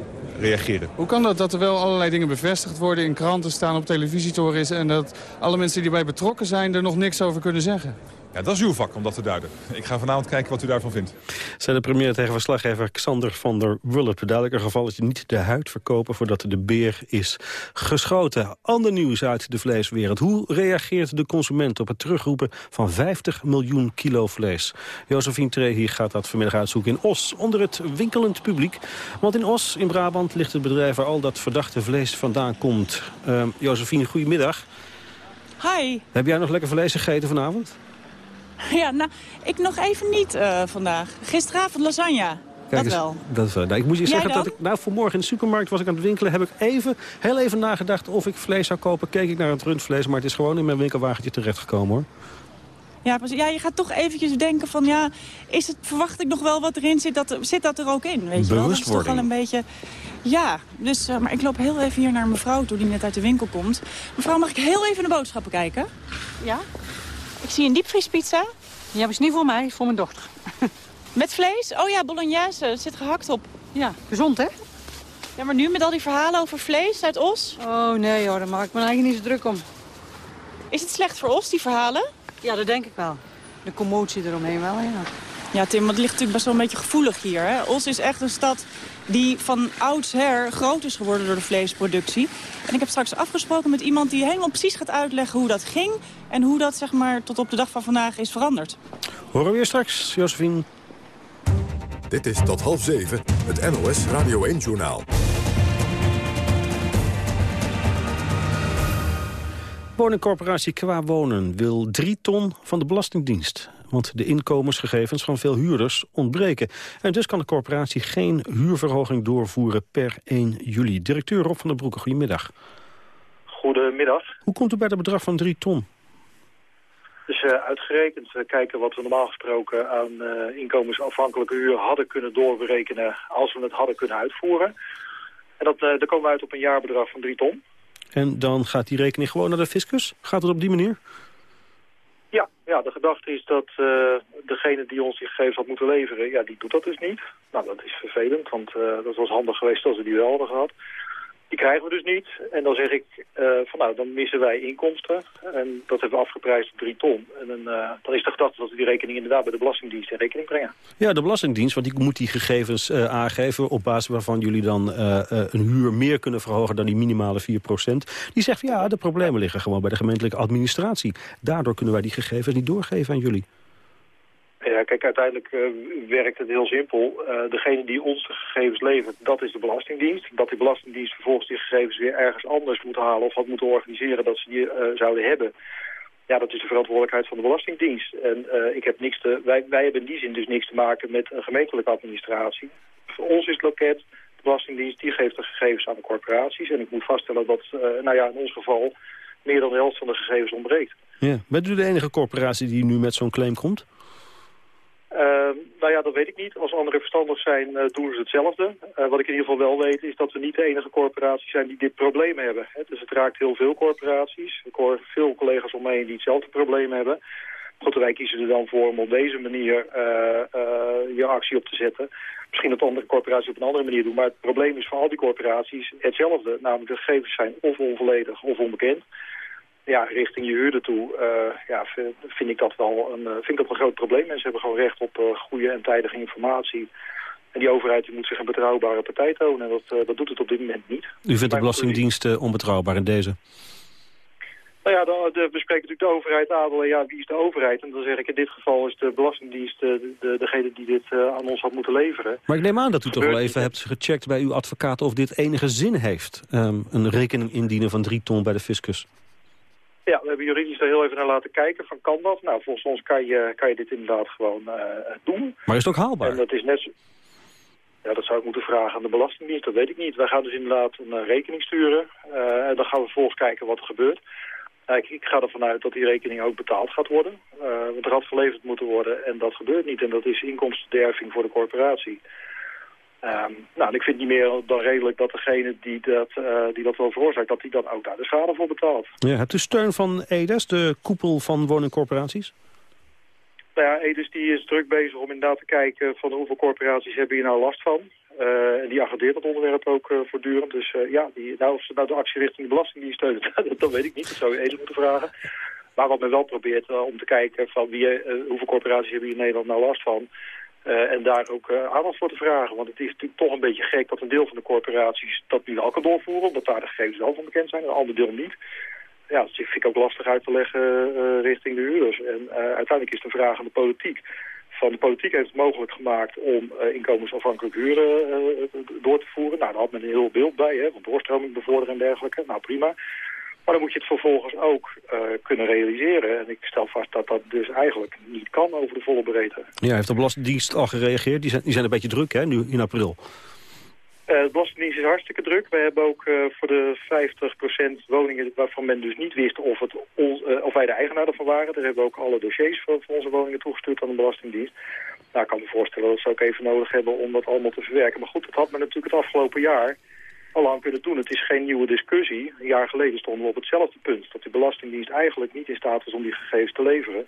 Hoe kan dat dat er wel allerlei dingen bevestigd worden, in kranten staan, op televisie te horen is... en dat alle mensen die erbij betrokken zijn er nog niks over kunnen zeggen? Ja, dat is uw vak om dat te duiden. Ik ga vanavond kijken wat u daarvan vindt. Zijn de premier tegen verslaggever Xander van der Wulp. Duidelijk geval is niet de huid verkopen voordat de beer is geschoten. Ander nieuws uit de vleeswereld. Hoe reageert de consument op het terugroepen van 50 miljoen kilo vlees? Josephine Trehi gaat dat vanmiddag uitzoeken in Os, onder het winkelend publiek. Want in Os, in Brabant, ligt het bedrijf waar al dat verdachte vlees vandaan komt. Uh, Josephine, goedemiddag. Hi. Heb jij nog lekker vlees gegeten vanavond? Ja, nou, ik nog even niet uh, vandaag. Gisteravond lasagne. Kijk dat eens, wel. Dat wel. Nou, ik moet je Jij zeggen dan? dat ik... Nou, vanmorgen in de supermarkt was ik aan het winkelen. Heb ik even, heel even nagedacht of ik vlees zou kopen. Keek ik naar het rundvlees, maar het is gewoon in mijn winkelwagentje terechtgekomen hoor. Ja, precies. ja, je gaat toch eventjes denken van... ja, is het, verwacht ik nog wel wat erin zit? Dat, zit dat er ook in? Weet je wel? Dat is toch wel een beetje... Ja, dus, eh, maar ik loop heel even hier naar mevrouw toe die net uit de winkel komt. Mevrouw, mag ik heel even de boodschappen kijken? Ja. Ik zie een diepvriespizza. Ja, maar is niet voor mij, voor mijn dochter. Met vlees? Oh ja, bolognese. Er zit gehakt op. Ja, gezond hè? Ja, maar nu met al die verhalen over vlees uit Os? Oh nee hoor, daar maak ik me eigenlijk niet zo druk om. Is het slecht voor Os, die verhalen? Ja, dat denk ik wel. De commotie eromheen wel, ja. Ja, Tim, want het ligt natuurlijk best wel een beetje gevoelig hier. Hè? Os is echt een stad die van oudsher groot is geworden door de vleesproductie. En ik heb straks afgesproken met iemand die helemaal precies gaat uitleggen hoe dat ging... en hoe dat zeg maar, tot op de dag van vandaag is veranderd. Horen we weer straks, Josephine. Dit is tot half zeven het NOS Radio 1-journaal. Woningcorporatie Qua Wonen wil drie ton van de Belastingdienst. Want de inkomensgegevens van veel huurders ontbreken. En dus kan de corporatie geen huurverhoging doorvoeren per 1 juli. Directeur Rob van der Broeke, goedemiddag. Goedemiddag. Hoe komt u bij het bedrag van drie ton? Dus eh, uitgerekend eh, kijken wat we normaal gesproken aan eh, inkomensafhankelijke huur hadden kunnen doorberekenen als we het hadden kunnen uitvoeren. En dat, daar komen we uit op een jaarbedrag van 3 ton. En dan gaat die rekening gewoon naar de fiscus? Gaat het op die manier? Ja, ja, de gedachte is dat eh, degene die ons die gegevens had moeten leveren, ja, die doet dat dus niet. Nou, dat is vervelend, want eh, dat was handig geweest als we die wel hadden gehad. Die krijgen we dus niet. En dan zeg ik, eh, van nou, dan missen wij inkomsten. En dat hebben we afgeprijsd op 3 ton. En dan, eh, dan is de gedachte dat we die rekening inderdaad bij de Belastingdienst in rekening brengen. Ja, de Belastingdienst, want die moet die gegevens eh, aangeven... op basis waarvan jullie dan een huur meer kunnen verhogen dan die minimale 4% Die zegt, ja, de problemen liggen gewoon bij de gemeentelijke administratie. Daardoor kunnen wij die gegevens niet doorgeven aan jullie. Kijk, uiteindelijk eh, werkt het heel simpel. Eh, degene die ons de gegevens levert, dat is de Belastingdienst. Dat die Belastingdienst vervolgens die gegevens weer ergens anders moet halen... of had moeten organiseren dat ze die eh, zouden hebben... Ja, dat is de verantwoordelijkheid van de Belastingdienst. En ik heb niks te, wij, wij hebben in die zin dus niks te maken met een gemeentelijke administratie. Voor ons is het loket, de Belastingdienst, die geeft de gegevens aan de corporaties. En ik moet vaststellen dat, nou ja, in ons geval meer dan de helft van de gegevens ontbreekt. Ja. Bent u de enige corporatie die nu met zo'n claim komt? Uh, nou ja, dat weet ik niet. Als anderen verstandig zijn, eh, doen ze hetzelfde. Eh, wat ik in ieder geval wel weet, is dat we niet de enige corporatie zijn die dit probleem hebben. Hè. Dus het raakt heel veel corporaties. Ik hoor veel collega's om heen die hetzelfde probleem hebben. Goed, wij kiezen er dan voor om op deze manier eh, je actie op te zetten. Misschien dat andere corporaties op een andere manier doen. Maar het probleem is voor al die corporaties hetzelfde. Namelijk de gegevens zijn of onvolledig of onbekend ja, richting je huurder toe, eh, ja, vind, vind ik dat wel een, eh, vind ik dat een groot probleem. Mensen hebben gewoon recht op eh, goede en tijdige informatie. En die overheid die moet zich een betrouwbare partij tonen. En dat, dat doet het op dit moment niet. U vindt de Belastingdienst onbetrouwbaar in deze? Nou ja, de, de, we spreken natuurlijk de overheid aan. Ja, wie is de overheid? En dan zeg ik in dit geval is de Belastingdienst de, de, degene die dit aan ons had moeten leveren. Maar ik neem aan dat u toch wel even hebt gecheckt bij uw advocaat... of dit enige zin heeft, Ehm, een rekening indienen van drie ton bij de fiscus. Ja, we hebben juridisch er heel even naar laten kijken van kan dat? Nou, volgens ons kan je, kan je dit inderdaad gewoon eh, doen. Maar is het ook haalbaar? En dat is net. Ja, dat zou ik moeten vragen aan de Belastingdienst, dat weet ik niet. Wij gaan dus inderdaad een eh, rekening sturen. eh, en dan gaan we vervolgens kijken wat er gebeurt. Nou, ik, ik ga ervan uit dat die rekening ook betaald gaat worden. Want er had geleverd moeten worden en dat gebeurt niet. En dat is inkomstenderving voor de corporatie. Ehm, nou, ik vind niet meer dan redelijk dat degene die dat, eh, die dat wel veroorzaakt... dat die dan ook daar de schade voor betaalt. Ja, hebt u steun van EDES, de koepel van woningcorporaties? Nou ja, Edis die is druk bezig om inderdaad te kijken van hoeveel corporaties hebben hier nou last van. Eh, en die agendeert dat onderwerp ook eh, voortdurend. Dus ja, die, nou, of ze nou de actie richting de Belastingdienst steunen, dat, dat weet ik niet. Dat zou je Edis moeten vragen. Maar wat men wel probeert om te kijken van wie, hoeveel corporaties hebben hier in Nederland nou last van. Eh, en daar ook eh, aandacht voor te vragen. Want het is natuurlijk toch een beetje gek dat een deel van de corporaties dat nu wel kan doorvoeren. Omdat daar de gegevens wel van bekend zijn en een ander deel niet. Ja, dat vind ik ook lastig uit te leggen eh, richting de huurders. En uiteindelijk is een vraag aan de politiek. Van de politiek heeft het mogelijk gemaakt om inkomensafhankelijk huren door te voeren. Nou, daar had men een heel beeld bij, hè, van doorstroming bevorderen en dergelijke. Nou, prima. Maar dan moet je het vervolgens ook uh, kunnen realiseren. En ik stel vast dat dat dus eigenlijk niet kan over de volle breedte. Ja, heeft de Belastingdienst al gereageerd? Die zijn, die zijn een beetje druk, hè, nu in april. Uh, de Belastingdienst is hartstikke druk. We hebben ook uh, voor de 50% woningen waarvan men dus niet wist of, het uh, of wij de eigenaar ervan waren. Daar hebben we ook alle dossiers van, van onze woningen toegestuurd aan de Belastingdienst. Nou, ik kan me voorstellen dat ze ook even nodig hebben om dat allemaal te verwerken. Maar goed, dat had men natuurlijk het afgelopen jaar al kunnen doen. Het is geen nieuwe discussie. Een jaar geleden stonden we op hetzelfde punt. Dat de Belastingdienst eigenlijk niet in staat is om die gegevens te leveren.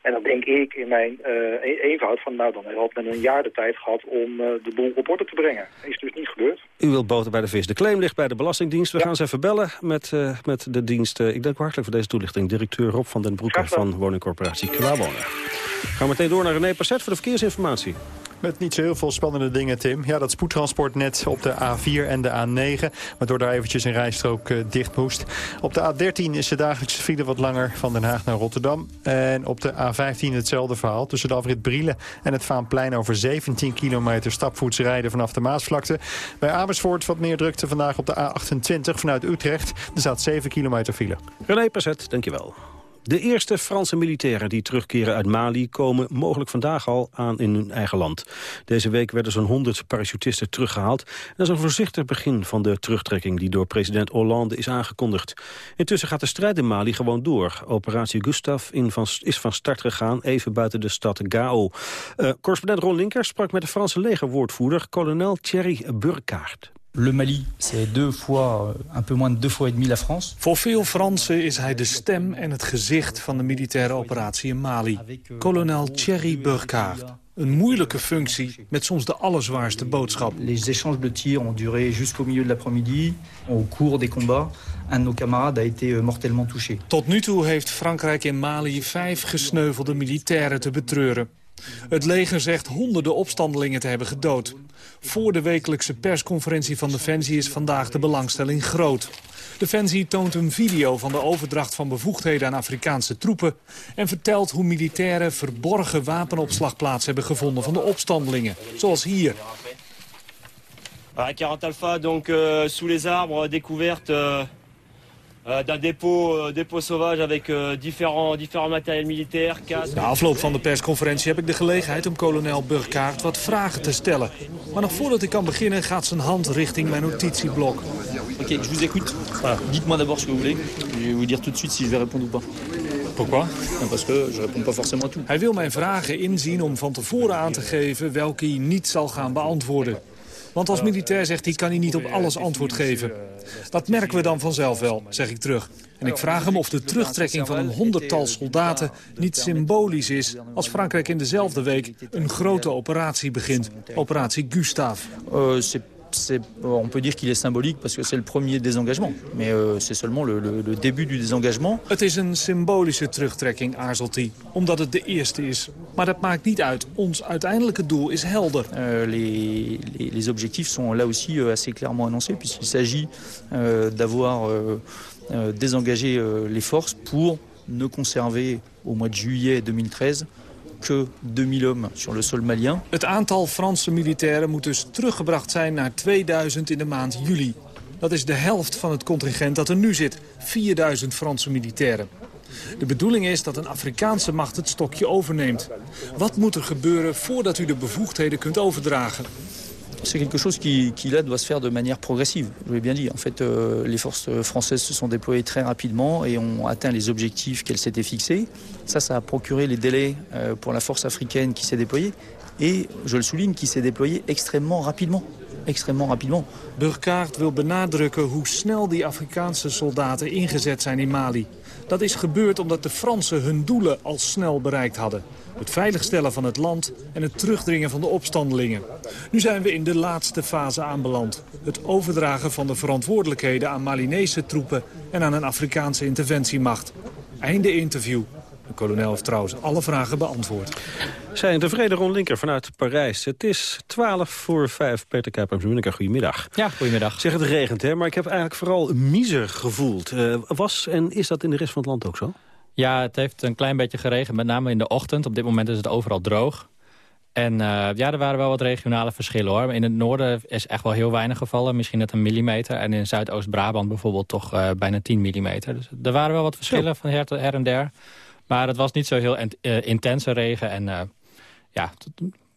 En dan denk ik in mijn uh, eenvoud van, nou dan had men een jaar de tijd gehad om uh, de boel op orde te brengen. Is dus niet gebeurd. U wilt boter bij de vis. De claim ligt bij de Belastingdienst. We ja. gaan ze even bellen met, uh, met de dienst. ik dank u hartelijk voor deze toelichting. Directeur Rob van den Broeke van woningcorporatie Qua Wonen. Gaan we meteen door naar René Passet voor de verkeersinformatie. Met niet zo heel veel spannende dingen, Tim. Ja, dat spoedtransport net op de A4 en de A9. Waardoor daar eventjes een rijstrook uh, dicht moest. Op de A13 is de dagelijkse file wat langer van Den Haag naar Rotterdam. En op de A15 hetzelfde verhaal. Tussen de afrit Brielen en het Vaanplein over 17 kilometer stapvoets rijden vanaf de Maasvlakte. Bij Amersfoort wat meer drukte vandaag op de A28 vanuit Utrecht. Er staat 7 kilometer file. René Passet, dankjewel. De eerste Franse militairen die terugkeren uit Mali komen mogelijk vandaag al aan in hun eigen land. Deze week werden zo'n 100 parachutisten teruggehaald. Dat is een voorzichtig begin van de terugtrekking die door president Hollande is aangekondigd. Intussen gaat de strijd in Mali gewoon door. Operatie Gustave is van start gegaan, even buiten de stad Gao. Uh, correspondent Ron Linker sprak met de Franse legerwoordvoerder kolonel Thierry Burkhardt. Le Mali, c'est deux fois, un peu moins de deux fois et demi la France. Voor veel Fransen is hij de stem en het gezicht van de militaire operatie in Mali. Kolonel Thierry Burkhardt. Een moeilijke functie met soms de allerzwaarste boodschap. Les échanges de tirs ont duré jusqu'au milieu de l'après-midi. Au cours des combats, un de nos camarades a été euh, mortellement touché. Tot nu toe heeft Frankrijk in Mali vijf gesneuvelde militairen te betreuren. Het leger zegt honderden opstandelingen te hebben gedood. Voor de wekelijkse persconferentie van Defensie is vandaag de belangstelling groot. Defensie toont een video van de overdracht van bevoegdheden aan Afrikaanse troepen... en vertelt hoe militairen verborgen wapenopslagplaatsen hebben gevonden van de opstandelingen. Zoals hier. 40 Alpha, donc euh, sous les arbres, découverte... Euh uh, d'un dépôt, uh, dépôt sauvage avec uh, différents, différents matériels militaires, casques. Na afloop van de persconferentie heb ik de gelegenheid om kolonel Burkhaart wat vragen te stellen. Maar nog voordat ik kan beginnen gaat zijn hand richting mijn notitieblok. Oké, okay, je vous écoute. Voilà. Dites-moi d'abord ce que vous voulez. Je vais vous dire tout de suite si je vais répondre ou pas. Pourquoi? Parce que je réponds pas forcément à tout. Hij wil mijn vragen inzien om van tevoren aan te geven welke hij niet zal gaan beantwoorden. Want als militair zegt hij, kan hij niet op alles antwoord geven. Dat merken we dan vanzelf wel, zeg ik terug. En ik vraag hem of de terugtrekking van een honderdtal soldaten niet symbolisch is... als Frankrijk in dezelfde week een grote operatie begint. Operatie Gustave. Uh, on peut dire qu'il est symbolique parce que c'est le premier désengagement. Mais euh, c'est seulement le, le, le, début du désengagement. Het is een symbolische terugtrekking, aarzelt hij, omdat het de eerste is. Maar dat maakt niet uit. Ons uiteindelijke doel is helder. Uh, les, les, les, objectifs sont là aussi euh, assez clairement annoncés puisqu'il s'agit euh, d'avoir euh, euh, désengagé les forces pour ne conserver au mois de juillet 2013 que 2000 hommes sur le sol malien. Het aantal Franse militairen moet dus teruggebracht zijn naar 2000 in de maand juli. Dat is de helft van het contingent dat er nu zit, 4000 Franse militairen. De bedoeling is dat een Afrikaanse macht het stokje overneemt. Wat moet er gebeuren voordat u de bevoegdheden kunt overdragen? C'est quelque chose qui, là, doit se faire de manière progressive. Je l'ai bien dit. En fait, euh, les forces françaises se sont déployées très rapidement et ont atteint les objectifs qu'elles s'étaient fixés. Ça, ça a procuré les délais euh, pour la force africaine qui s'est déployée. Et, je le souligne, qui s'est déployée extrêmement rapidement. Extrêmement rapidement. Burkhardt wil benadrukken hoe snel die Afrikaanse soldaten ingezet zijn in Mali. Dat is gebeurd omdat de Fransen hun doelen al snel bereikt hadden. Het veiligstellen van het land en het terugdringen van de opstandelingen. Nu zijn we in de laatste fase aanbeland. Het overdragen van de verantwoordelijkheden aan Malinese troepen en aan een Afrikaanse interventiemacht. Einde interview. De kolonel heeft trouwens alle vragen beantwoord. Zijn tevreden Ron Linker vanuit Parijs. Het is 12 voor 5. Peter Kuipers, goedemiddag. Ja, goedemiddag. Zeg, het regent, hè, maar ik heb eigenlijk vooral miser gevoeld. Uh, was en is dat in de rest van het land ook zo? Ja, het heeft een klein beetje geregend, met name in de ochtend. Op dit moment is het overal droog. En ja, er waren wel wat regionale verschillen hoor. In het noorden is echt wel heel weinig gevallen. Misschien net een millimeter. En in Zuidoost-Brabant bijvoorbeeld toch bijna 10 millimeter. Dus er waren wel wat verschillen van her, her, en der. Maar het was niet zo heel intense regen. En ja,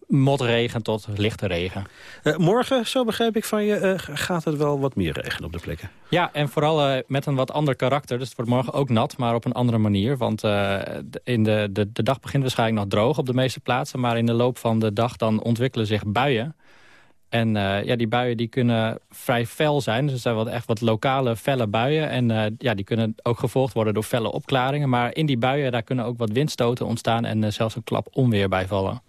motregen tot lichte regen. Uh, morgen, zo begrijp ik van je, uh, gaat het wel wat meer regenen op de plekken? Ja, en vooral uh, met een wat ander karakter. Dus het wordt morgen ook nat, maar op een andere manier. Want in de, de, de dag begint waarschijnlijk nog droog op de meeste plaatsen. Maar in de loop van de dag dan ontwikkelen zich buien. En ja, die buien die kunnen vrij fel zijn. Dus het zijn wat, echt wat lokale felle buien. En ja, die kunnen ook gevolgd worden door felle opklaringen. Maar in die buien daar kunnen ook wat windstoten ontstaan... en zelfs een klap onweer bijvallen.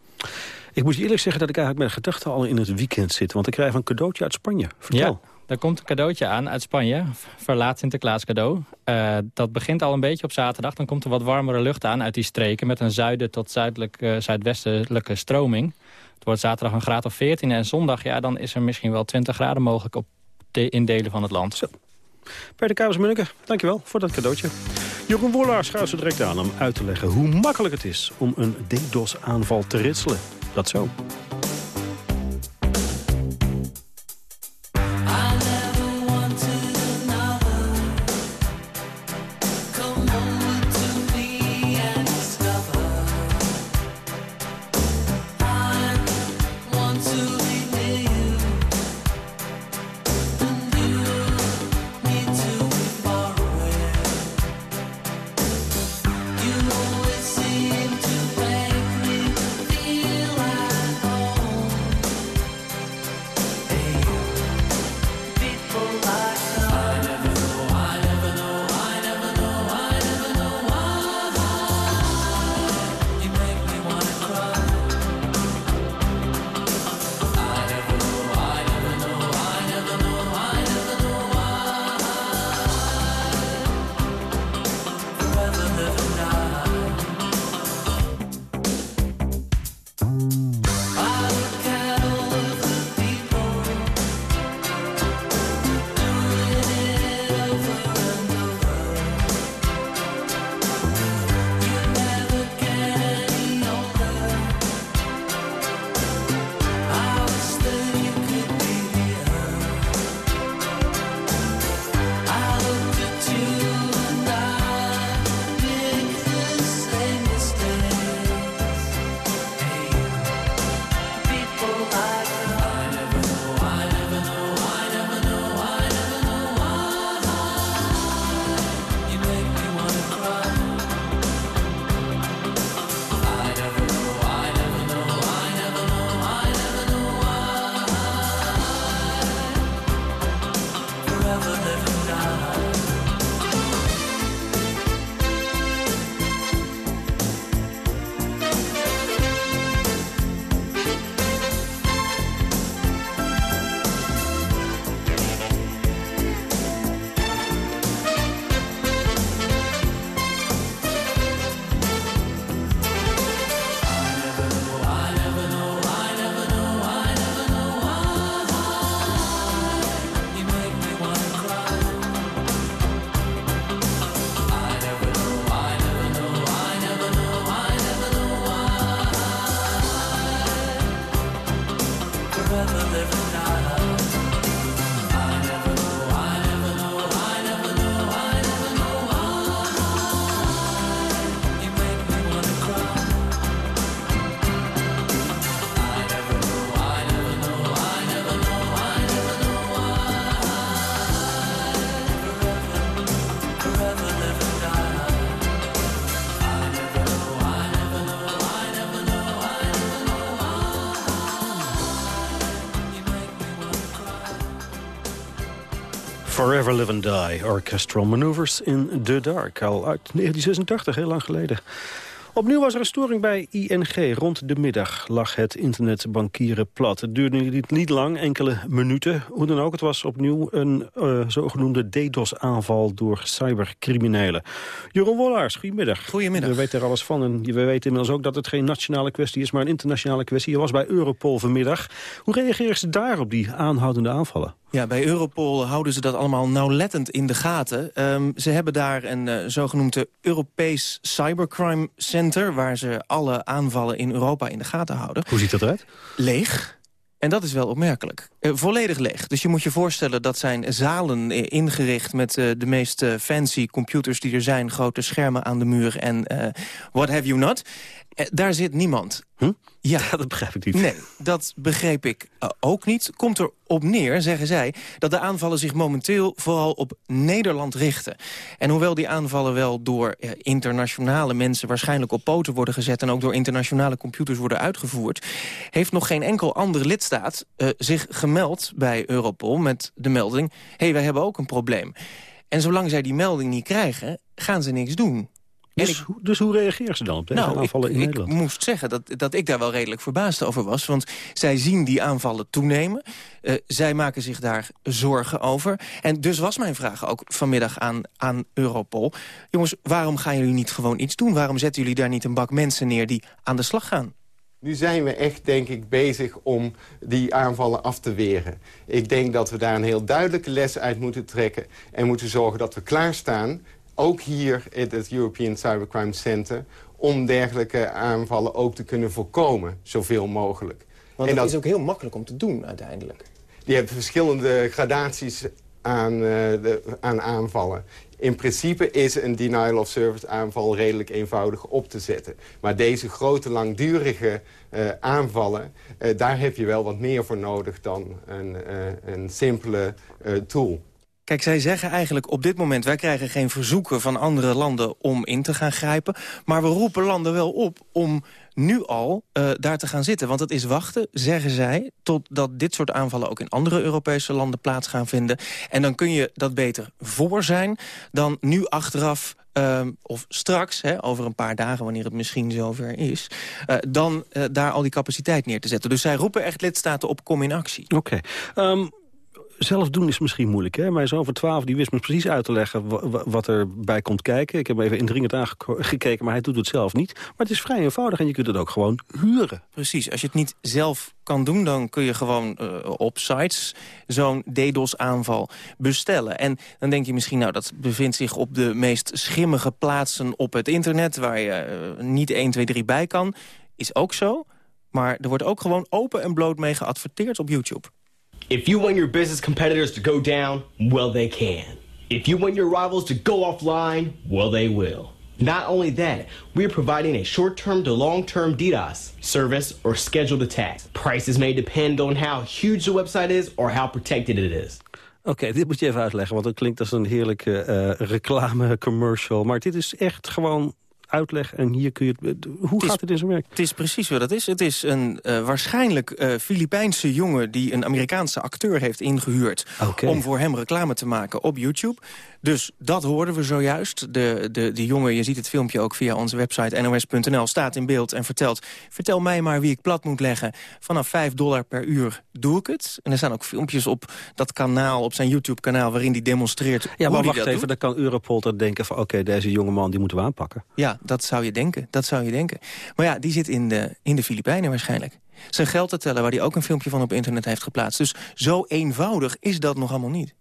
Ik moet je eerlijk zeggen dat ik eigenlijk met gedachten al in het weekend zit. Want ik krijg een cadeautje uit Spanje. Vertel. Ja, er komt een cadeautje aan uit Spanje. Verlaat Sinterklaas cadeau. Uh, dat begint al een beetje op zaterdag. Dan komt er wat warmere lucht aan uit die streken... met een zuiden tot zuidelijk, uh, zuidwestelijke stroming. Het wordt zaterdag een graad of 14. En zondag ja, dan is er misschien wel 20 graden mogelijk op in delen van het land. Zo. Peter Kabers-Munneke, dankjewel voor dat cadeautje. Jeroen Wollaars gaat zo direct aan om uit te leggen hoe makkelijk het is... om een DDoS-aanval te ritselen. Dat zo. Forever Live and Die, Orchestral Maneuvers in the Dark. Al uit 1986, heel lang geleden. Opnieuw was er een storing bij ING. Rond de middag lag het internetbankieren plat. Het duurde niet, niet lang, enkele minuten. Hoe dan ook, het was opnieuw een uh, zogenoemde DDoS-aanval door cybercriminelen. Jeroen Wollaars, goedemiddag. Goedemiddag. We weten er alles van en we weten inmiddels ook dat het geen nationale kwestie is... maar een internationale kwestie. Je was bij Europol vanmiddag. Hoe reageren ze daar op die aanhoudende aanvallen? Ja, bij Europol houden ze dat allemaal nauwlettend in de gaten. Um, ze hebben daar een uh, zogenoemde Europees Cybercrime Center center... waar ze alle aanvallen in Europa in de gaten houden. Hoe ziet dat eruit? Leeg. En dat is wel opmerkelijk. Uh, volledig leeg. Dus je moet je voorstellen dat zijn zalen uh, ingericht... met uh, de meest fancy computers die er zijn. Grote schermen aan de muur en what have you not. daar zit niemand. Hm? Ja. Dat begrijp ik niet. Nee, dat begreep ik ook niet. Komt er op neer, zeggen zij, dat de aanvallen zich momenteel vooral op Nederland richten. En hoewel die aanvallen wel door eh, internationale mensen waarschijnlijk op poten worden gezet... en ook door internationale computers worden uitgevoerd... heeft nog geen enkel andere lidstaat uh, zich gemeld bij Europol met de melding... hé, hey, wij hebben ook een probleem. En zolang zij die melding niet krijgen, gaan ze niks doen. Dus, ik, dus, hoe reageren ze dan op deze nou, aanvallen ik, in Nederland? Ik moest zeggen dat, dat ik daar wel redelijk verbaasd over was. Want zij zien die aanvallen toenemen. Uh, zij maken zich daar zorgen over. En dus was mijn vraag ook vanmiddag aan, aan Europol. Jongens, waarom gaan jullie niet gewoon iets doen? Waarom zetten jullie daar niet een bak mensen neer die aan de slag gaan? Nu zijn we echt, denk ik, bezig om die aanvallen af te weren. Ik denk dat we daar een heel duidelijke les uit moeten trekken... en moeten zorgen dat we klaarstaan ook hier in het European Cybercrime Center... om dergelijke aanvallen ook te kunnen voorkomen, zoveel mogelijk. Want dat, dat is ook heel makkelijk om te doen uiteindelijk. Die hebben verschillende gradaties aan, uh, de, aan aanvallen. In principe is een denial of service aanval redelijk eenvoudig op te zetten. Maar deze grote, langdurige uh, aanvallen... Uh, daar heb je wel wat meer voor nodig dan een, een simpele tool. Kijk, zij zeggen eigenlijk op dit moment... wij krijgen geen verzoeken van andere landen om in te gaan grijpen. Maar we roepen landen wel op om nu al uh, daar te gaan zitten. Want het is wachten, zeggen zij, totdat dit soort aanvallen... ook in andere Europese landen plaats gaan vinden. En dan kun je dat beter voor zijn dan nu achteraf uh, of straks, hè, over een paar dagen, wanneer het misschien zover is... Uh, dan uh, daar al die capaciteit neer te zetten. Dus zij roepen echt lidstaten op, kom in actie. Oké. Um, zelf doen is misschien moeilijk. Hè? Mijn zoon van 12 die wist me precies uit te leggen wat erbij komt kijken. Ik heb even indringend aangekeken, maar hij doet het zelf niet. Maar het is vrij eenvoudig en je kunt het ook gewoon huren. Precies. Als je het niet zelf kan doen, dan kun je gewoon uh, op sites zo'n DDoS-aanval bestellen. En dan denk je misschien, nou, dat bevindt zich op de meest schimmige plaatsen op het internet... waar je uh, niet 1, 2, 3 bij kan. Is ook zo. Maar er wordt ook gewoon open en bloot mee geadverteerd op YouTube. If you want your business competitors to go down, well, they can. If you want your rivals to go offline, well, they will. Not only that, we're providing a short-term to long-term DDoS service or scheduled attacks. Prices may depend on how huge the website is or how protected it is. Oké, dit moet je even uitleggen, want het klinkt als een heerlijke uh, reclame-commercial. Maar dit is echt gewoon uitleg en hier kun je... Het, hoe gaat het in zijn werk? Het is precies wat het is. Het is een uh, waarschijnlijk uh, Filipijnse jongen die een Amerikaanse acteur heeft ingehuurd... Okay. om voor hem reclame te maken op YouTube. Dus dat hoorden we zojuist. De, de, de jongen, je ziet het filmpje ook via onze website nos.nl, staat in beeld en vertelt... vertel mij maar wie ik plat moet leggen. Vanaf 5 dollar per uur doe ik het. En er staan ook filmpjes op dat kanaal, op zijn YouTube-kanaal... waarin hij demonstreert Ja, maar wacht dat even, dan kan Europol er denken van... oké, okay, deze jongeman die moeten we aanpakken. Ja, dat zou je denken. Dat zou je denken. Maar ja, die zit in de, in de Filipijnen waarschijnlijk. Zijn geld te tellen, waar hij ook een filmpje van op internet heeft geplaatst. Dus zo eenvoudig is dat nog allemaal niet.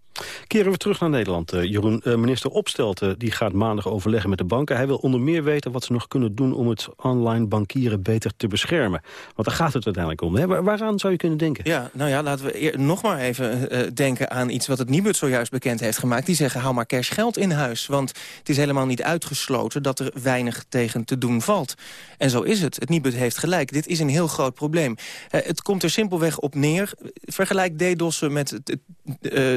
Keren we terug naar Nederland, uh, Jeroen. Uh, minister Opstelten die gaat maandag overleggen met de banken. Hij wil onder meer weten wat ze nog kunnen doen... om het online bankieren beter te beschermen. Want daar gaat het uiteindelijk om. Hè? Waaraan zou je kunnen denken? Ja, nou ja, laten we nog maar even uh, denken aan iets... wat het Nibud zojuist bekend heeft gemaakt. Die zeggen, hou maar cashgeld in huis. Want het is helemaal niet uitgesloten dat er weinig tegen te doen valt. En zo is het. Het Nibud heeft gelijk. Dit is een heel groot probleem. het komt er simpelweg op neer. Vergelijk DDoS'en met,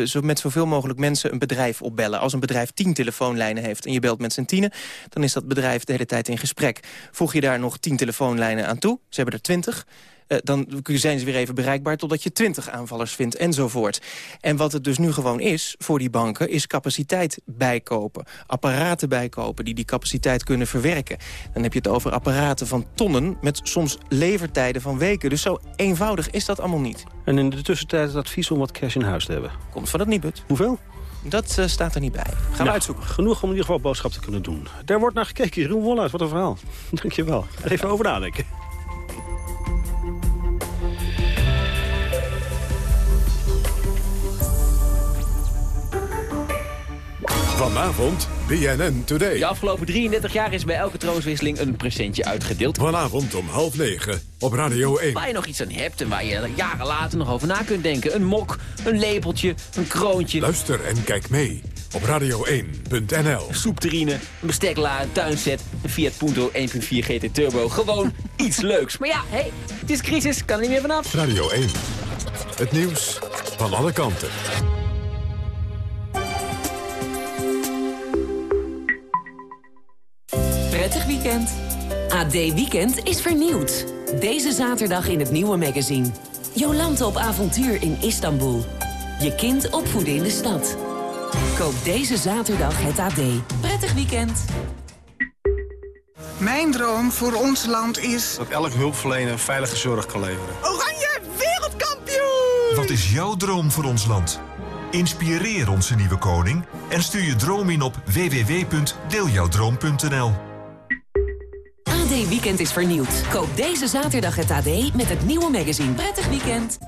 zo met zoveel mogelijk mensen een bedrijf opbellen. Als een bedrijf tien telefoonlijnen heeft en je belt met z'n tienen... dan is dat bedrijf de hele tijd in gesprek. Voeg je daar nog tien telefoonlijnen aan toe, ze hebben er twintig... Uh, dan zijn ze weer even bereikbaar totdat je 20 aanvallers vindt enzovoort. En wat het dus nu gewoon is voor die banken... is capaciteit bijkopen, apparaten bijkopen... die die capaciteit kunnen verwerken. Dan heb je het over apparaten van tonnen... met soms levertijden van weken. Dus zo eenvoudig is dat allemaal niet. En in de tussentijd het advies om wat cash in huis te hebben? Komt van het Nibud. Hoeveel? Dat uh, staat er niet bij. Gaan nou, we uitzoeken. Genoeg om in ieder geval boodschap te kunnen doen. Daar wordt naar gekeken. Jeroen Wolluis, wat een verhaal. Dank je wel. Even over nadenken. Vanavond BNN Today. De afgelopen 33 jaar is bij elke troonswisseling een presentje uitgedeeld. Vanavond om half negen op Radio 1. Waar je nog iets aan hebt en waar je jaren later nog over na kunt denken. Een mok, een lepeltje, een kroontje. Luister en kijk mee op radio1.nl. Soepterine, een bestekla, een tuinset, een Fiat Punto 1.4 GT Turbo. Gewoon iets leuks. Maar ja, hey, het is crisis, kan er niet meer vanaf. Radio 1. Het nieuws van alle kanten. Prettig weekend. AD Weekend is vernieuwd. Deze zaterdag in het nieuwe magazine. Jolante op avontuur in Istanbul. Je kind opvoeden in de stad. Koop deze zaterdag het AD. Prettig weekend. Mijn droom voor ons land is... Dat elk hulpverlener veilige zorg kan leveren. Oranje wereldkampioen! Wat is jouw droom voor ons land? Inspireer onze nieuwe koning en stuur je droom in op www.deeljouwdroom.nl. AD Weekend is vernieuwd. Koop deze zaterdag het AD met het nieuwe magazine. Prettig weekend.